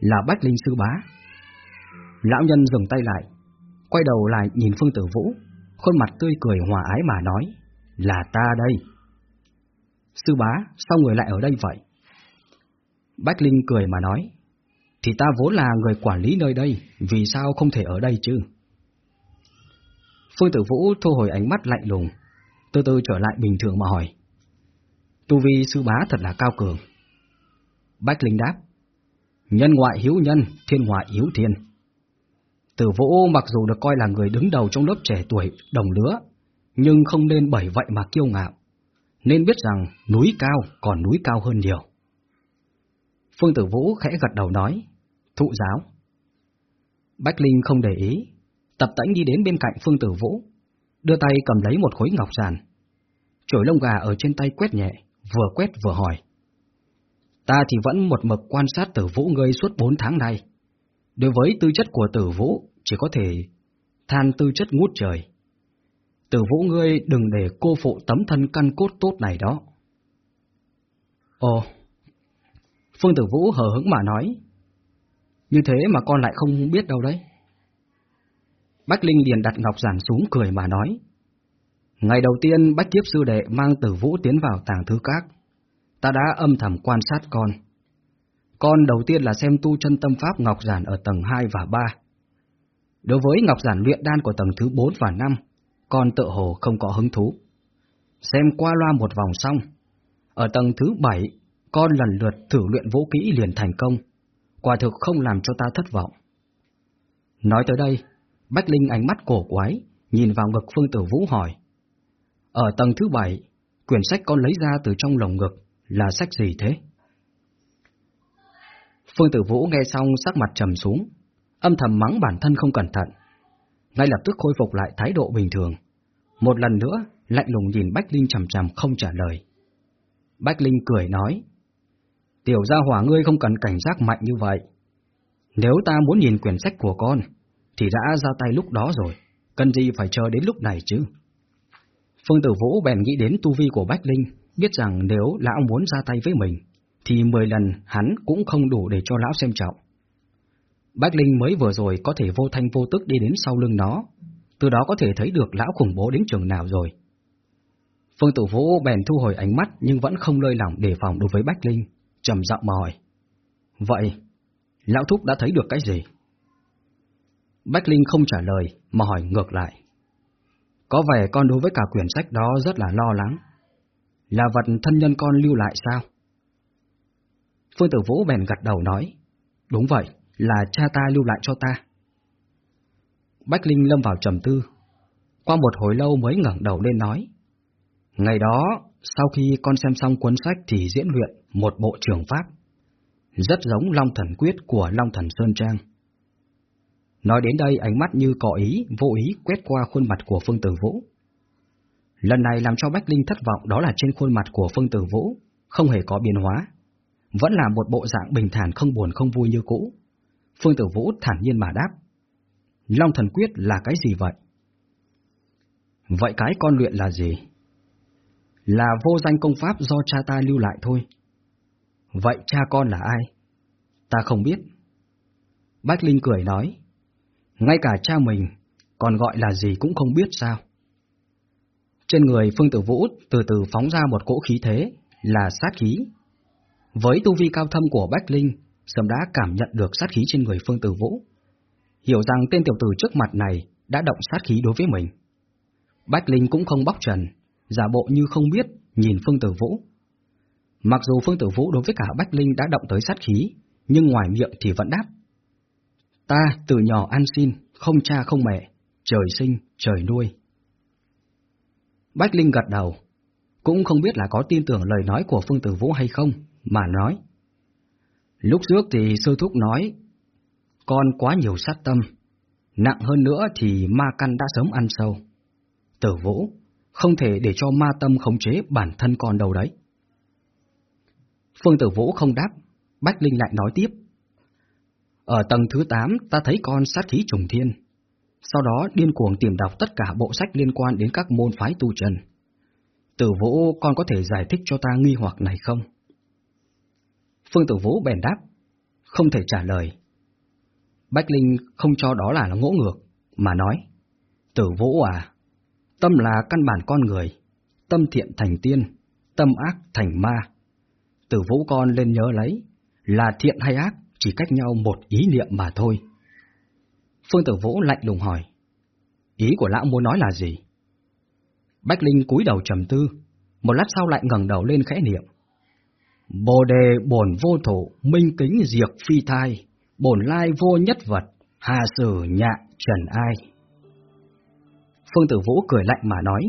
"Là Bách Linh sư bá?" Lão nhân dừng tay lại, quay đầu lại nhìn Phương Tử Vũ, khuôn mặt tươi cười hòa ái mà nói: "Là ta đây." Sư bá, sao người lại ở đây vậy? Bách Linh cười mà nói, thì ta vốn là người quản lý nơi đây, vì sao không thể ở đây chứ? Phương Tử Vũ thu hồi ánh mắt lạnh lùng, từ từ trở lại bình thường mà hỏi. Tu vi sư bá thật là cao cường. Bách Linh đáp, nhân ngoại hiếu nhân, thiên ngoại hiếu thiên. Tử Vũ mặc dù được coi là người đứng đầu trong lớp trẻ tuổi đồng lứa, nhưng không nên bởi vậy mà kiêu ngạo nên biết rằng núi cao còn núi cao hơn nhiều. Phương Tử Vũ khẽ gật đầu nói, thụ giáo. Bách Linh không để ý, tập tễnh đi đến bên cạnh Phương Tử Vũ, đưa tay cầm lấy một khối ngọc giàn. Chổi lông gà ở trên tay quét nhẹ, vừa quét vừa hỏi. Ta thì vẫn một mực quan sát tử vũ ngươi suốt bốn tháng nay. Đối với tư chất của tử vũ, chỉ có thể than tư chất ngút trời. Tử vũ ngươi đừng để cô phụ tấm thân căn cốt tốt này đó. Ồ, Phương Tử Vũ hờ hững mà nói. Như thế mà con lại không biết đâu đấy. Bách Linh liền đặt ngọc giản xuống cười mà nói. Ngày đầu tiên Bách Kiếp Sư Đệ mang Tử Vũ tiến vào tàng thứ các. Ta đã âm thầm quan sát con. Con đầu tiên là xem tu chân tâm pháp ngọc giản ở tầng 2 và 3. Đối với ngọc giản luyện đan của tầng thứ 4 và 5, con tự hồ không có hứng thú. Xem qua loa một vòng xong, ở tầng thứ bảy, con lần lượt thử luyện vũ kỹ liền thành công, quả thực không làm cho ta thất vọng. Nói tới đây, Bách Linh ánh mắt cổ quái, nhìn vào ngực Phương Tử Vũ hỏi. Ở tầng thứ bảy, quyển sách con lấy ra từ trong lồng ngực là sách gì thế? Phương Tử Vũ nghe xong sắc mặt trầm xuống, âm thầm mắng bản thân không cẩn thận, ngay lập tức khôi phục lại thái độ bình thường. Một lần nữa, lạnh lùng nhìn Bách Linh chầm chầm không trả lời. Bách Linh cười nói, Tiểu gia hỏa ngươi không cần cảnh giác mạnh như vậy. Nếu ta muốn nhìn quyển sách của con, thì đã ra tay lúc đó rồi, cần gì phải chờ đến lúc này chứ? Phương Tử Vũ bèn nghĩ đến tu vi của Bách Linh, biết rằng nếu lão muốn ra tay với mình, thì mười lần hắn cũng không đủ để cho lão xem trọng. Bách Linh mới vừa rồi có thể vô thanh vô tức đi đến sau lưng nó, từ đó có thể thấy được lão khủng bố đến trường nào rồi. Phương Tử Vũ bèn thu hồi ánh mắt nhưng vẫn không lơi lỏng đề phòng đối với Bách Linh, trầm giọng mà hỏi. Vậy, lão thúc đã thấy được cái gì? Bách Linh không trả lời mà hỏi ngược lại. Có vẻ con đối với cả quyển sách đó rất là lo lắng. Là vật thân nhân con lưu lại sao? Phương Tử Vũ bèn gật đầu nói. Đúng vậy, là cha ta lưu lại cho ta. Bách Linh lâm vào trầm tư. Qua một hồi lâu mới ngẩng đầu lên nói. Ngày đó, sau khi con xem xong cuốn sách thì diễn luyện một bộ trường pháp. Rất giống Long Thần Quyết của Long Thần Sơn Trang. Nói đến đây ánh mắt như có ý, vô ý quét qua khuôn mặt của Phương Tử Vũ. Lần này làm cho Bách Linh thất vọng đó là trên khuôn mặt của Phương Tử Vũ, không hề có biến hóa. Vẫn là một bộ dạng bình thản không buồn không vui như cũ. Phương Tử Vũ thản nhiên mà đáp. Long thần quyết là cái gì vậy? Vậy cái con luyện là gì? Là vô danh công pháp do cha ta lưu lại thôi. Vậy cha con là ai? Ta không biết. Bách Linh cười nói. Ngay cả cha mình, còn gọi là gì cũng không biết sao. Trên người Phương Tử Vũ từ từ phóng ra một cỗ khí thế, là sát khí. Với tu vi cao thâm của Bách Linh, sớm đã cảm nhận được sát khí trên người Phương Tử Vũ. Hiểu rằng tên tiểu tử trước mặt này đã động sát khí đối với mình. Bách Linh cũng không bóc trần, giả bộ như không biết, nhìn Phương Tử Vũ. Mặc dù Phương Tử Vũ đối với cả Bách Linh đã động tới sát khí, nhưng ngoài miệng thì vẫn đáp. Ta từ nhỏ ăn xin, không cha không mẹ, trời sinh, trời nuôi. Bách Linh gật đầu, cũng không biết là có tin tưởng lời nói của Phương Tử Vũ hay không, mà nói. Lúc trước thì sư thúc nói, con quá nhiều sát tâm, nặng hơn nữa thì ma căn đã sớm ăn sâu. Tử Vũ, không thể để cho ma tâm khống chế bản thân con đâu đấy. Phương Tử Vũ không đáp, Bách Linh lại nói tiếp. Ở tầng thứ 8 ta thấy con sát khí trùng thiên, sau đó điên cuồng tìm đọc tất cả bộ sách liên quan đến các môn phái tu trần. Tử Vũ con có thể giải thích cho ta nghi hoặc này không? Phương Tử Vũ bèn đáp, không thể trả lời. Bách Linh không cho đó là ngỗ ngược, mà nói, Tử Vũ à, tâm là căn bản con người, tâm thiện thành tiên, tâm ác thành ma. Tử Vũ con lên nhớ lấy, là thiện hay ác chỉ cách nhau một ý niệm mà thôi. Phương Tử Vũ lạnh lùng hỏi, ý của lão muốn nói là gì? Bách Linh cúi đầu trầm tư, một lát sau lại ngẩng đầu lên khẽ niệm. Bồ đề bổn vô thủ, minh kính diệt phi thai, bổn lai vô nhất vật, hà sử nhạ trần ai. Phương Tử Vũ cười lạnh mà nói,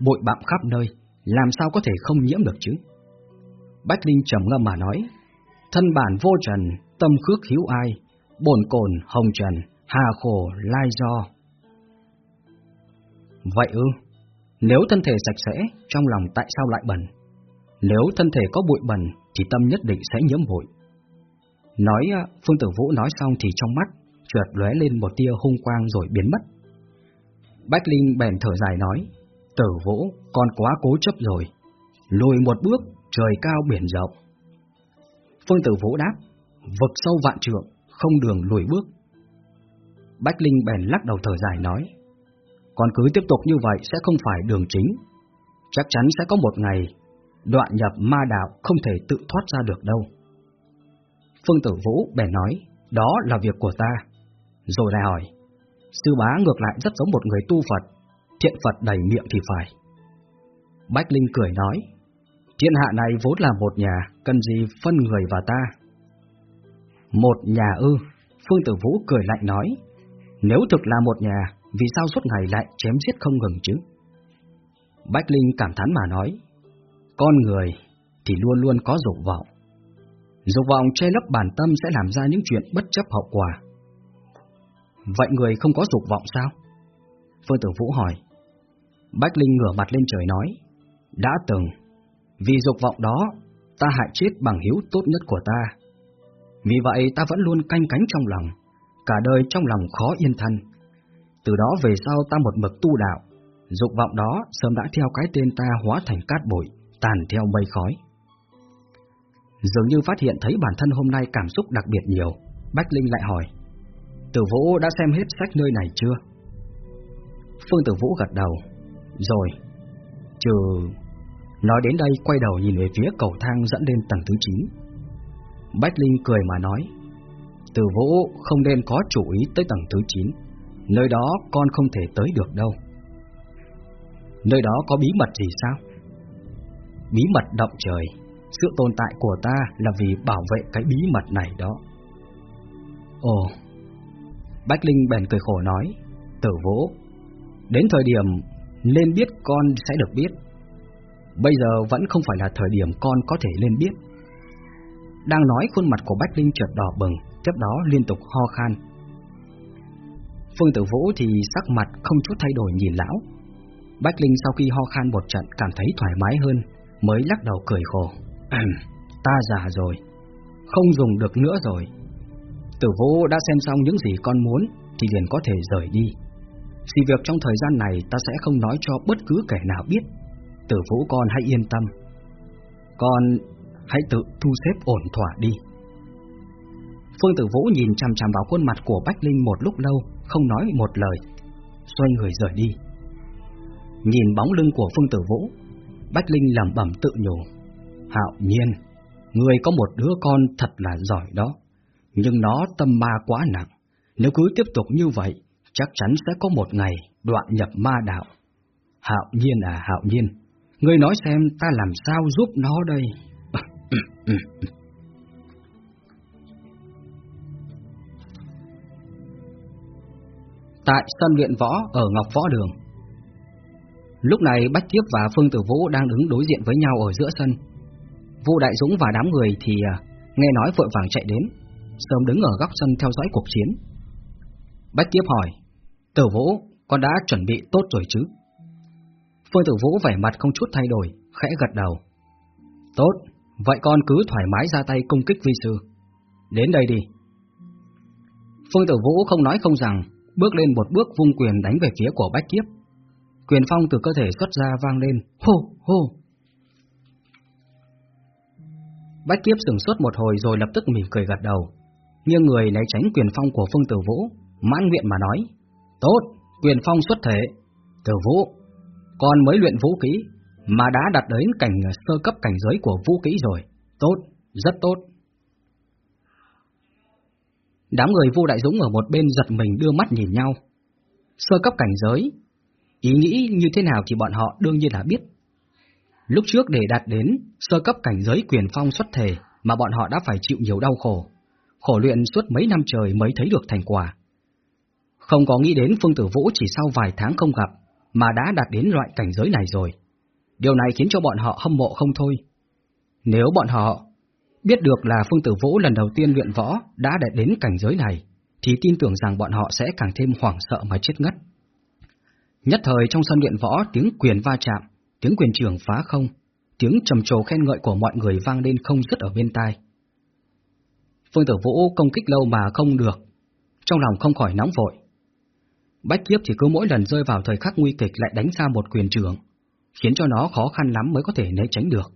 bụi bặm khắp nơi, làm sao có thể không nhiễm được chứ? Bách Linh trầm ngâm mà nói, thân bản vô trần, tâm khước hiếu ai, bổn cồn hồng trần, hà khổ lai do. Vậy ư, nếu thân thể sạch sẽ, trong lòng tại sao lại bẩn? Nếu thân thể có bụi bẩn, thì tâm nhất định sẽ nhiễm bụi. Nói, à, Phương Tử Vũ nói xong thì trong mắt, trượt lóe lên một tia hung quang rồi biến mất. Bách Linh bèn thở dài nói, Tử Vũ, con quá cố chấp rồi. Lùi một bước, trời cao biển rộng. Phương Tử Vũ đáp, vực sâu vạn trượng, không đường lùi bước. Bách Linh bèn lắc đầu thở dài nói, còn cứ tiếp tục như vậy sẽ không phải đường chính. Chắc chắn sẽ có một ngày, đoạn nhập ma đạo không thể tự thoát ra được đâu. Phương Tử Vũ bèn nói, đó là việc của ta. Rồi lại hỏi, sư bá ngược lại rất giống một người tu Phật, thiện Phật đầy miệng thì phải. Bách Linh cười nói, thiên hạ này vốn là một nhà, cần gì phân người và ta. Một nhà ư, Phương Tử Vũ cười lạnh nói, nếu thực là một nhà, vì sao suốt ngày lại chém giết không ngừng chứ? Bách Linh cảm thán mà nói, con người thì luôn luôn có dục vọng. Dục vọng che lấp bản tâm sẽ làm ra những chuyện bất chấp hậu quả. Vậy người không có dục vọng sao? Phương Tử Vũ hỏi. Bách Linh ngửa mặt lên trời nói, đã từng, vì dục vọng đó, ta hại chết bằng hiếu tốt nhất của ta. Vì vậy ta vẫn luôn canh cánh trong lòng, cả đời trong lòng khó yên thân. Từ đó về sau ta một mực tu đạo, dục vọng đó sớm đã theo cái tên ta hóa thành cát bụi, tàn theo mây khói. Dường như phát hiện thấy bản thân hôm nay cảm xúc đặc biệt nhiều, Bách Linh lại hỏi, Tử Vũ đã xem hết sách nơi này chưa? Phương Tử Vũ gật đầu, rồi, trừ... Nói đến đây quay đầu nhìn về phía cầu thang dẫn lên tầng thứ 9. Bách Linh cười mà nói, Tử Vũ không nên có chủ ý tới tầng thứ 9, nơi đó con không thể tới được đâu. Nơi đó có bí mật gì sao? Bí mật động trời, sự tồn tại của ta là vì bảo vệ cái bí mật này đó. Ồ, Bách Linh bèn cười khổ nói, tử vũ, đến thời điểm nên biết con sẽ được biết. Bây giờ vẫn không phải là thời điểm con có thể lên biết. Đang nói khuôn mặt của Bách Linh chợt đỏ bừng, tiếp đó liên tục ho khan. Phương Tử Vũ thì sắc mặt không chút thay đổi nhìn lão. Bách Linh sau khi ho khan một trận cảm thấy thoải mái hơn, mới lắc đầu cười khổ. ta già rồi, không dùng được nữa rồi. Tử Vũ đã xem xong những gì con muốn thì liền có thể rời đi. Vì việc trong thời gian này ta sẽ không nói cho bất cứ kẻ nào biết. Tử Vũ con hãy yên tâm. Con hãy tự thu xếp ổn thỏa đi. Phương Tử Vũ nhìn chằm chằm vào khuôn mặt của Bách Linh một lúc lâu, không nói một lời, xoay người rời đi. Nhìn bóng lưng của Phương Tử Vũ, Bách Linh lẩm bẩm tự nhủ, Hạo nhiên, người có một đứa con thật là giỏi đó, nhưng nó tâm ma quá nặng, nếu cứ tiếp tục như vậy, chắc chắn sẽ có một ngày đoạn nhập ma đạo. Hạo nhiên à Hạo nhiên, ngươi nói xem ta làm sao giúp nó đây? Ừ, ừ. Tại sân luyện võ ở Ngọc Võ Đường Lúc này Bách Kiếp và Phương Tử Vũ đang đứng đối diện với nhau ở giữa sân. Vũ Đại Dũng và đám người thì à, nghe nói vội vàng chạy đến, sớm đứng ở góc sân theo dõi cuộc chiến. Bách Kiếp hỏi, Tử Vũ, con đã chuẩn bị tốt rồi chứ? Phương Tử Vũ vẻ mặt không chút thay đổi, khẽ gật đầu. Tốt, vậy con cứ thoải mái ra tay công kích vi sư. Đến đây đi. Phương Tử Vũ không nói không rằng, bước lên một bước vung quyền đánh về phía của Bách Kiếp. Quyền phong từ cơ thể xuất ra vang lên, hô, hô. Bách Kiếp sửng sốt một hồi rồi lập tức mỉm cười gật đầu, nhưng người né tránh quyền phong của Phương Tử Vũ, mãn nguyện mà nói, tốt, quyền phong xuất thể, Tử Vũ, con mới luyện vũ kỹ, mà đã đạt đến cảnh sơ cấp cảnh giới của vũ kỹ rồi, tốt, rất tốt. Đám người Vu Đại Dũng ở một bên giật mình đưa mắt nhìn nhau. Sơ cấp cảnh giới, ý nghĩ như thế nào thì bọn họ đương nhiên là biết. Lúc trước để đạt đến sơ cấp cảnh giới quyền phong xuất thể mà bọn họ đã phải chịu nhiều đau khổ, khổ luyện suốt mấy năm trời mới thấy được thành quả. Không có nghĩ đến Phương Tử Vũ chỉ sau vài tháng không gặp mà đã đạt đến loại cảnh giới này rồi. Điều này khiến cho bọn họ hâm mộ không thôi. Nếu bọn họ Biết được là Phương Tử Vũ lần đầu tiên luyện võ đã đạt đến cảnh giới này, thì tin tưởng rằng bọn họ sẽ càng thêm hoảng sợ mà chết ngất. Nhất thời trong sân luyện võ tiếng quyền va chạm, tiếng quyền trưởng phá không, tiếng trầm trồ khen ngợi của mọi người vang lên không dứt ở bên tai. Phương Tử Vũ công kích lâu mà không được, trong lòng không khỏi nóng vội. Bách kiếp thì cứ mỗi lần rơi vào thời khắc nguy kịch lại đánh ra một quyền trưởng khiến cho nó khó khăn lắm mới có thể né tránh được.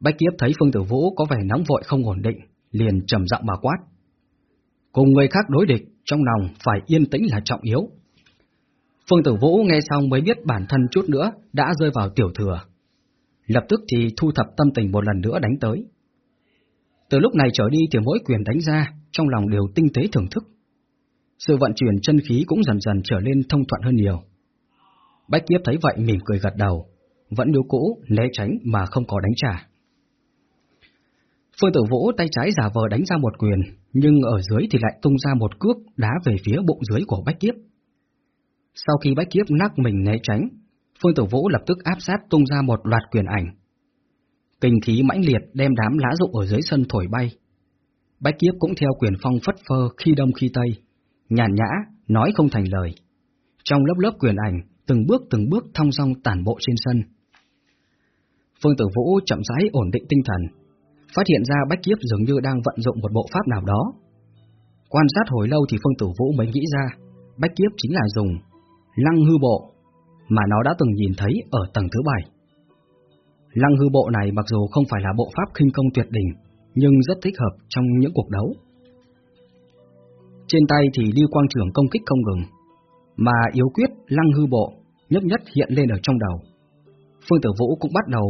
Bách Kiếp thấy Phương Tử Vũ có vẻ nóng vội không ổn định, liền trầm giọng mà quát. Cùng người khác đối địch, trong lòng phải yên tĩnh là trọng yếu. Phương Tử Vũ nghe xong mới biết bản thân chút nữa đã rơi vào tiểu thừa. Lập tức thì thu thập tâm tình một lần nữa đánh tới. Từ lúc này trở đi thì mỗi quyền đánh ra, trong lòng đều tinh tế thưởng thức. Sự vận chuyển chân khí cũng dần dần trở nên thông thuận hơn nhiều. Bách Kiếp thấy vậy mỉm cười gật đầu, vẫn điều cũ, né tránh mà không có đánh trả. Phương Tử Vũ tay trái giả vờ đánh ra một quyền, nhưng ở dưới thì lại tung ra một cước đá về phía bụng dưới của Bách Kiếp. Sau khi Bách Kiếp nắc mình né tránh, Phương Tử Vũ lập tức áp sát tung ra một loạt quyền ảnh. Kinh khí mãnh liệt đem đám lá rụng ở dưới sân thổi bay. Bách Kiếp cũng theo quyền phong phất phơ khi đông khi tây, nhàn nhã, nói không thành lời. Trong lớp lớp quyền ảnh, từng bước từng bước thong dong tản bộ trên sân. Phương Tử Vũ chậm rãi ổn định tinh thần, phát hiện ra Bách Kiếp dường như đang vận dụng một bộ pháp nào đó. Quan sát hồi lâu thì Phương Tử Vũ mới nghĩ ra, Bách Kiếp chính là dùng lăng hư bộ, mà nó đã từng nhìn thấy ở tầng thứ bảy. Lăng hư bộ này mặc dù không phải là bộ pháp khinh công tuyệt đỉnh, nhưng rất thích hợp trong những cuộc đấu. Trên tay thì lưu quang trưởng công kích không ngừng, mà yếu quyết lăng hư bộ nhất nhất hiện lên ở trong đầu. Phương Tử Vũ cũng bắt đầu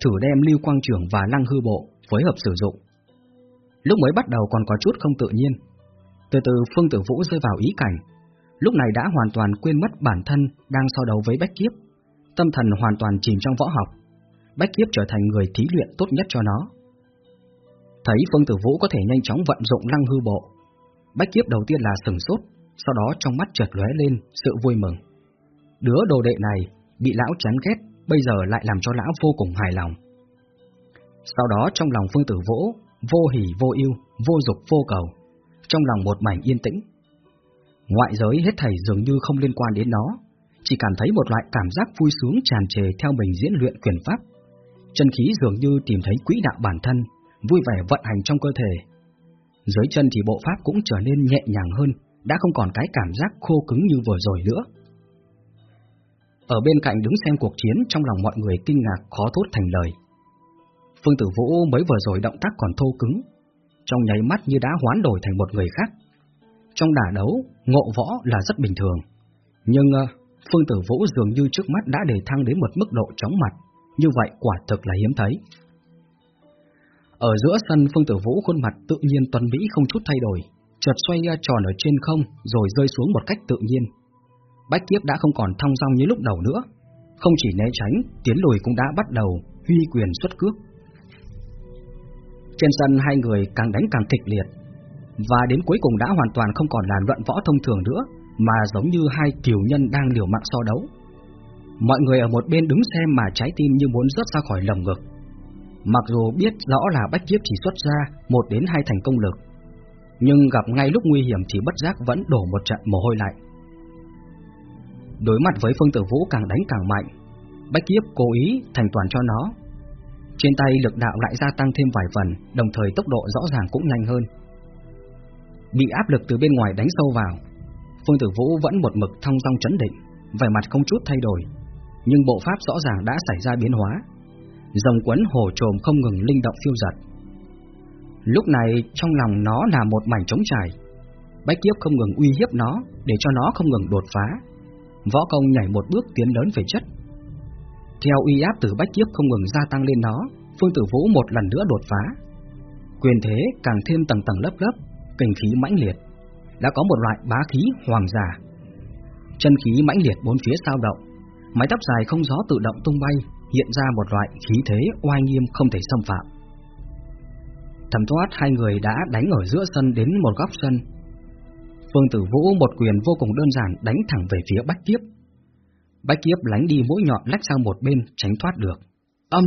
thử đem lưu quang trưởng và lăng hư bộ phối hợp sử dụng. Lúc mới bắt đầu còn có chút không tự nhiên, từ từ Phương Tử Vũ rơi vào ý cảnh, lúc này đã hoàn toàn quên mất bản thân đang so đấu với Bách Kiếp, tâm thần hoàn toàn chìm trong võ học, Bách Kiếp trở thành người thí luyện tốt nhất cho nó. Thấy Phương Tử Vũ có thể nhanh chóng vận dụng lăng hư bộ, Bách Kiếp đầu tiên là sừng sốt, sau đó trong mắt chợt lóe lên sự vui mừng. Đứa đồ đệ này bị lão chán ghét, bây giờ lại làm cho lão vô cùng hài lòng. Sau đó trong lòng Phương Tử vỗ, vô hỉ vô ưu, vô dục vô cầu, trong lòng một mảnh yên tĩnh. Ngoại giới hết thảy dường như không liên quan đến nó, chỉ cảm thấy một loại cảm giác vui sướng tràn trề theo mình diễn luyện quyền pháp. Chân khí dường như tìm thấy quỹ đạo bản thân, vui vẻ vận hành trong cơ thể. Dưới chân thì bộ pháp cũng trở nên nhẹ nhàng hơn, đã không còn cái cảm giác khô cứng như vừa rồi nữa. Ở bên cạnh đứng xem cuộc chiến trong lòng mọi người kinh ngạc khó thốt thành lời. Phương Tử Vũ mới vừa rồi động tác còn thô cứng, trong nháy mắt như đã hoán đổi thành một người khác. Trong đả đấu, ngộ võ là rất bình thường, nhưng ờ, Phương Tử Vũ dường như trước mắt đã đề thăng đến một mức độ chóng mặt, như vậy quả thực là hiếm thấy. Ở giữa sân Phương Tử Vũ khuôn mặt tự nhiên tuần mỹ không chút thay đổi, chợt xoay ờ, tròn ở trên không rồi rơi xuống một cách tự nhiên. Bách Kiếp đã không còn thong dong như lúc đầu nữa, không chỉ né tránh, tiến lùi cũng đã bắt đầu huy quyền xuất cước. Trên sân hai người càng đánh càng kịch liệt, và đến cuối cùng đã hoàn toàn không còn là luận võ thông thường nữa, mà giống như hai kiều nhân đang liều mạng so đấu. Mọi người ở một bên đứng xem mà trái tim như muốn rớt ra khỏi lồng ngực. Mặc dù biết rõ là Bách Kiếp chỉ xuất ra một đến hai thành công lực, nhưng gặp ngay lúc nguy hiểm thì bất giác vẫn đổ một trận mồ hôi lạnh. Đối mặt với Phương Tử Vũ càng đánh càng mạnh, Bách Kiếp cố ý thành toàn cho nó. Trên tay lực đạo lại gia tăng thêm vài phần, đồng thời tốc độ rõ ràng cũng nhanh hơn. Bị áp lực từ bên ngoài đánh sâu vào, Phương Tử Vũ vẫn một mực thong dong chấn định, vẻ mặt không chút thay đổi, nhưng bộ pháp rõ ràng đã xảy ra biến hóa. Dòng quấn hồ trồm không ngừng linh động phiêu giật. Lúc này trong lòng nó là một mảnh trống trải, Bách Kiếp không ngừng uy hiếp nó để cho nó không ngừng đột phá. Võ công nhảy một bước tiến lớn về chất. Theo uy áp từ Bách Kiếp không ngừng gia tăng lên nó, Phương Tử Vũ một lần nữa đột phá. Quyền thế càng thêm tầng tầng lớp lớp, kinh khí mãnh liệt đã có một loại bá khí hoàng giả. Chân khí mãnh liệt bốn phía sao động, mái tóc dài không gió tự động tung bay, hiện ra một loại khí thế oai nghiêm không thể xâm phạm. Thẩm thoát hai người đã đánh ở giữa sân đến một góc sân. Phương Tử Vũ một quyền vô cùng đơn giản đánh thẳng về phía Bách Kiếp. Bách Kiếp lánh đi mũi nhọn lách sang một bên, tránh thoát được. Âm!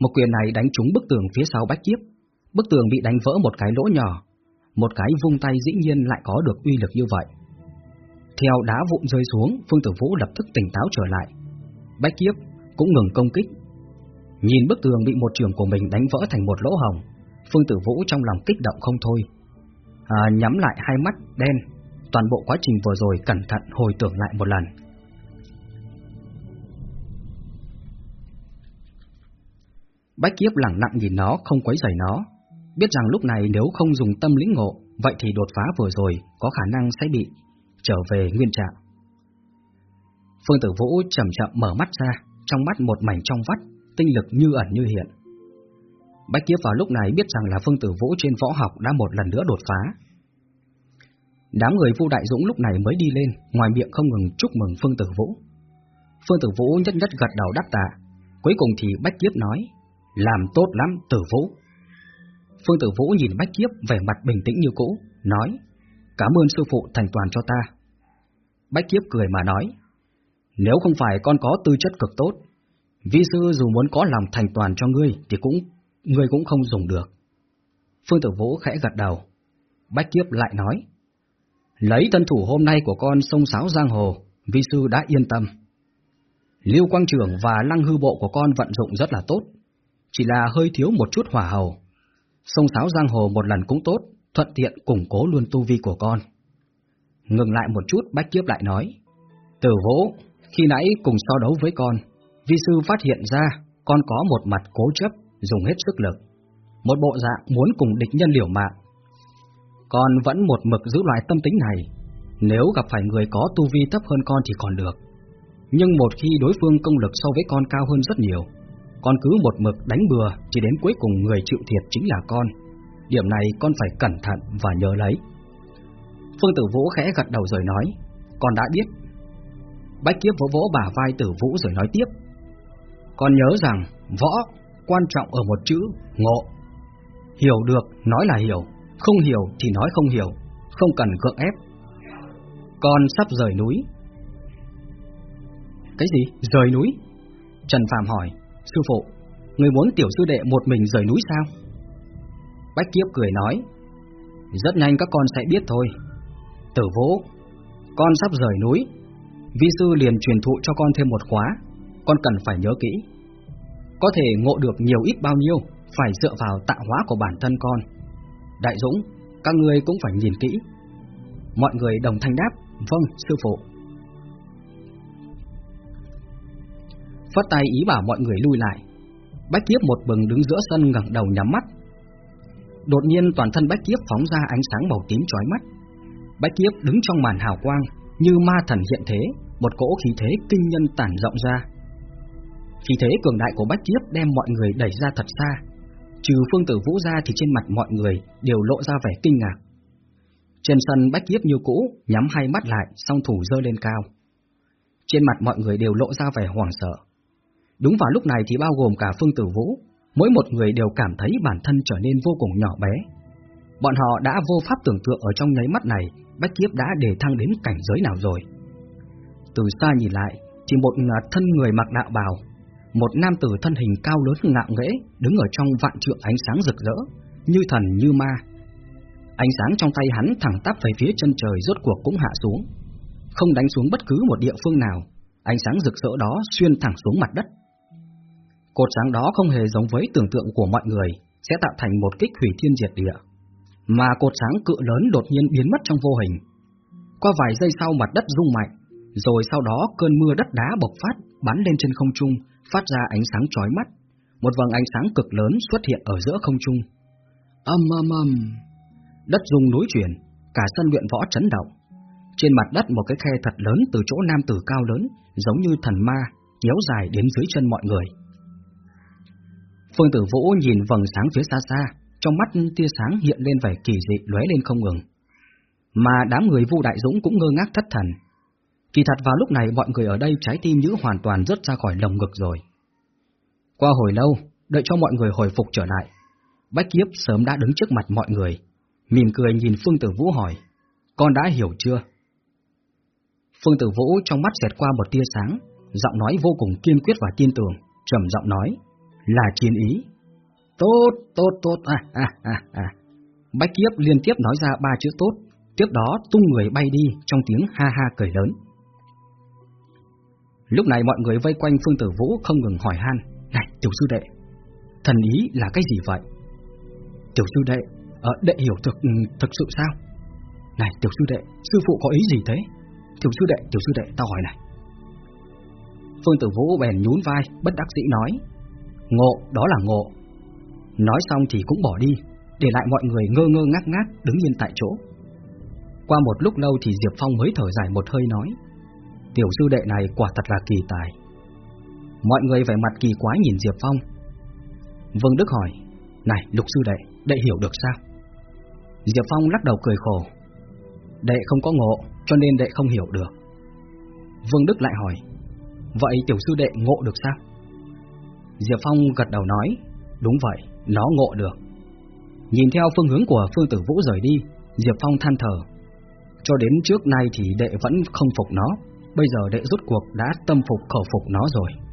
Một quyền này đánh trúng bức tường phía sau Bách Kiếp. Bức tường bị đánh vỡ một cái lỗ nhỏ, một cái vung tay dĩ nhiên lại có được uy lực như vậy. Theo đá vụn rơi xuống, Phương Tử Vũ lập tức tỉnh táo trở lại. Bách Kiếp cũng ngừng công kích. Nhìn bức tường bị một trường của mình đánh vỡ thành một lỗ hồng, Phương Tử Vũ trong lòng kích động không thôi. À, nhắm lại hai mắt đen, toàn bộ quá trình vừa rồi cẩn thận hồi tưởng lại một lần. Bách Kiếp lặng lặng nhìn nó, không quấy rầy nó, biết rằng lúc này nếu không dùng tâm lĩnh ngộ, vậy thì đột phá vừa rồi có khả năng sẽ bị trở về nguyên trạng. Phương Tử Vũ chậm chậm mở mắt ra, trong mắt một mảnh trong vắt, tinh lực như ẩn như hiện. Bách Kiếp vào lúc này biết rằng là Phương Tử Vũ trên võ học đã một lần nữa đột phá. Đám người Vu Đại Dũng lúc này mới đi lên, ngoài miệng không ngừng chúc mừng Phương Tử Vũ. Phương Tử Vũ nhất nhất gật đầu đáp tạ, cuối cùng thì Bách Kiếp nói, làm tốt lắm Tử Vũ. Phương Tử Vũ nhìn Bách Kiếp vẻ mặt bình tĩnh như cũ, nói, cảm ơn sư phụ thành toàn cho ta. Bách Kiếp cười mà nói, nếu không phải con có tư chất cực tốt, vi sư dù muốn có lòng thành toàn cho ngươi thì cũng ngươi cũng không dùng được. Phương Tử Vũ khẽ gật đầu. Bách Kiếp lại nói, lấy thân thủ hôm nay của con sông sáo giang hồ, vi sư đã yên tâm. Lưu Quang Trường và Lăng Hư Bộ của con vận dụng rất là tốt, chỉ là hơi thiếu một chút hỏa hầu Sông sáo giang hồ một lần cũng tốt, thuận tiện củng cố luôn tu vi của con. Ngừng lại một chút, Bách Kiếp lại nói. Tử vũ, khi nãy cùng so đấu với con, vi sư phát hiện ra con có một mặt cố chấp, dùng hết sức lực. Một bộ dạng muốn cùng địch nhân liều mạng. Con vẫn một mực giữ loại tâm tính này, nếu gặp phải người có tu vi thấp hơn con thì còn được. Nhưng một khi đối phương công lực so với con cao hơn rất nhiều, con cứ một mực đánh bừa Chỉ đến cuối cùng người chịu thiệt chính là con Điểm này con phải cẩn thận và nhớ lấy Phương Tử Vũ khẽ gật đầu rồi nói Con đã biết Bách Kiếp vỗ vỗ bả vai Tử Vũ rồi nói tiếp Con nhớ rằng Võ quan trọng ở một chữ Ngộ Hiểu được nói là hiểu Không hiểu thì nói không hiểu Không cần gượng ép Con sắp rời núi Cái gì? Rời núi? Trần Phạm hỏi Sư phụ, người muốn tiểu sư đệ một mình rời núi sao? Bách Kiếp cười nói, rất nhanh các con sẽ biết thôi. Tử Vũ, con sắp rời núi. Vi sư liền truyền thụ cho con thêm một khóa, con cần phải nhớ kỹ. Có thể ngộ được nhiều ít bao nhiêu, phải dựa vào tạo hóa của bản thân con. Đại Dũng, các ngươi cũng phải nhìn kỹ. Mọi người đồng thanh đáp, vâng, sư phụ. Phất tay ý bảo mọi người lui lại. Bách Kiếp một bừng đứng giữa sân ngẩng đầu nhắm mắt. Đột nhiên toàn thân Bách Kiếp phóng ra ánh sáng màu tím chói mắt. Bách Kiếp đứng trong màn hào quang, như ma thần hiện thế, một cỗ khí thế kinh nhân tản rộng ra. Khi thế cường đại của Bách Kiếp đem mọi người đẩy ra thật xa. Trừ Phương Tử Vũ ra thì trên mặt mọi người đều lộ ra vẻ kinh ngạc. Trên sân Bách Kiếp như cũ, nhắm hai mắt lại, song thủ dơ lên cao. Trên mặt mọi người đều lộ ra vẻ hoảng sợ. Đúng vào lúc này thì bao gồm cả Phương Tử Vũ, mỗi một người đều cảm thấy bản thân trở nên vô cùng nhỏ bé. Bọn họ đã vô pháp tưởng tượng ở trong nháy mắt này, Bách Kiếp đã đề thăng đến cảnh giới nào rồi. Từ xa nhìn lại, chỉ một thân người mặc đạo bào, một nam tử thân hình cao lớn ngạo nghễ đứng ở trong vạn trượng ánh sáng rực rỡ, như thần như ma. Ánh sáng trong tay hắn thẳng tắp về phía chân trời rốt cuộc cũng hạ xuống, không đánh xuống bất cứ một địa phương nào. Ánh sáng rực rỡ đó xuyên thẳng xuống mặt đất. Cột sáng đó không hề giống với tưởng tượng của mọi người, sẽ tạo thành một kích hủy thiên diệt địa. Mà cột sáng cự lớn đột nhiên biến mất trong vô hình. Qua vài giây sau mặt đất rung mạnh, rồi sau đó cơn mưa đất đá bộc phát, bắn lên trên không trung, phát ra ánh sáng chói mắt. Một vầng ánh sáng cực lớn xuất hiện ở giữa không trung. Âm âm âm, đất rung núi chuyển, cả sân luyện võ chấn động. Trên mặt đất một cái khe thật lớn từ chỗ nam tử cao lớn, giống như thần ma, kéo dài đến dưới chân mọi người. Phương Tử Vũ nhìn vầng sáng phía xa xa, trong mắt tia sáng hiện lên vẻ kỳ dị lóe lên không ngừng. Mà đám người Vu Đại Dũng cũng ngơ ngác thất thần. Kỳ thật vào lúc này mọi người ở đây trái tim Nhữ hoàn toàn rớt ra khỏi lồng ngực rồi. Qua hồi lâu, đợi cho mọi người hồi phục trở lại, Bách Kiếp sớm đã đứng trước mặt mọi người, mỉm cười nhìn Phương Tử Vũ hỏi, con đã hiểu chưa? Phương Tử Vũ trong mắt xẹt qua một tia sáng, giọng nói vô cùng kiên quyết và tin tưởng, trầm giọng nói, là chiến ý. Tốt, tốt, tốt, à, à, à, à. Bách Kiếp liên tiếp nói ra ba chữ tốt, tiếp đó tung người bay đi trong tiếng ha ha cười lớn. Lúc này mọi người vây quanh Phương Tử Vũ không ngừng hỏi han, này tiểu sư đệ, thần ý là cái gì vậy? Tiểu sư đệ, ở đệ hiểu thực ừ, thực sự sao? Này tiểu sư đệ, sư phụ có ý gì thế? Tiểu sư đệ, tiểu sư đệ, tao hỏi này. Phương Tử Vũ bèn nhún vai, bất đắc dĩ nói, ngộ đó là ngộ. Nói xong thì cũng bỏ đi, để lại mọi người ngơ ngơ ngác ngác đứng yên tại chỗ. Qua một lúc lâu thì Diệp Phong mới thở dài một hơi nói, tiểu sư đệ này quả thật là kỳ tài. Mọi người vẻ mặt kỳ quái nhìn Diệp Phong. Vương Đức hỏi, này lục sư đệ, đệ hiểu được sao? Diệp Phong lắc đầu cười khổ, đệ không có ngộ, cho nên đệ không hiểu được. Vương Đức lại hỏi, vậy tiểu sư đệ ngộ được sao? Diệp Phong gật đầu nói, đúng vậy, nó ngộ được. Nhìn theo phương hướng của Phương Tử Vũ rời đi, Diệp Phong than thở. Cho đến trước nay thì đệ vẫn không phục nó, bây giờ đệ rút cuộc đã tâm phục khẩu phục nó rồi.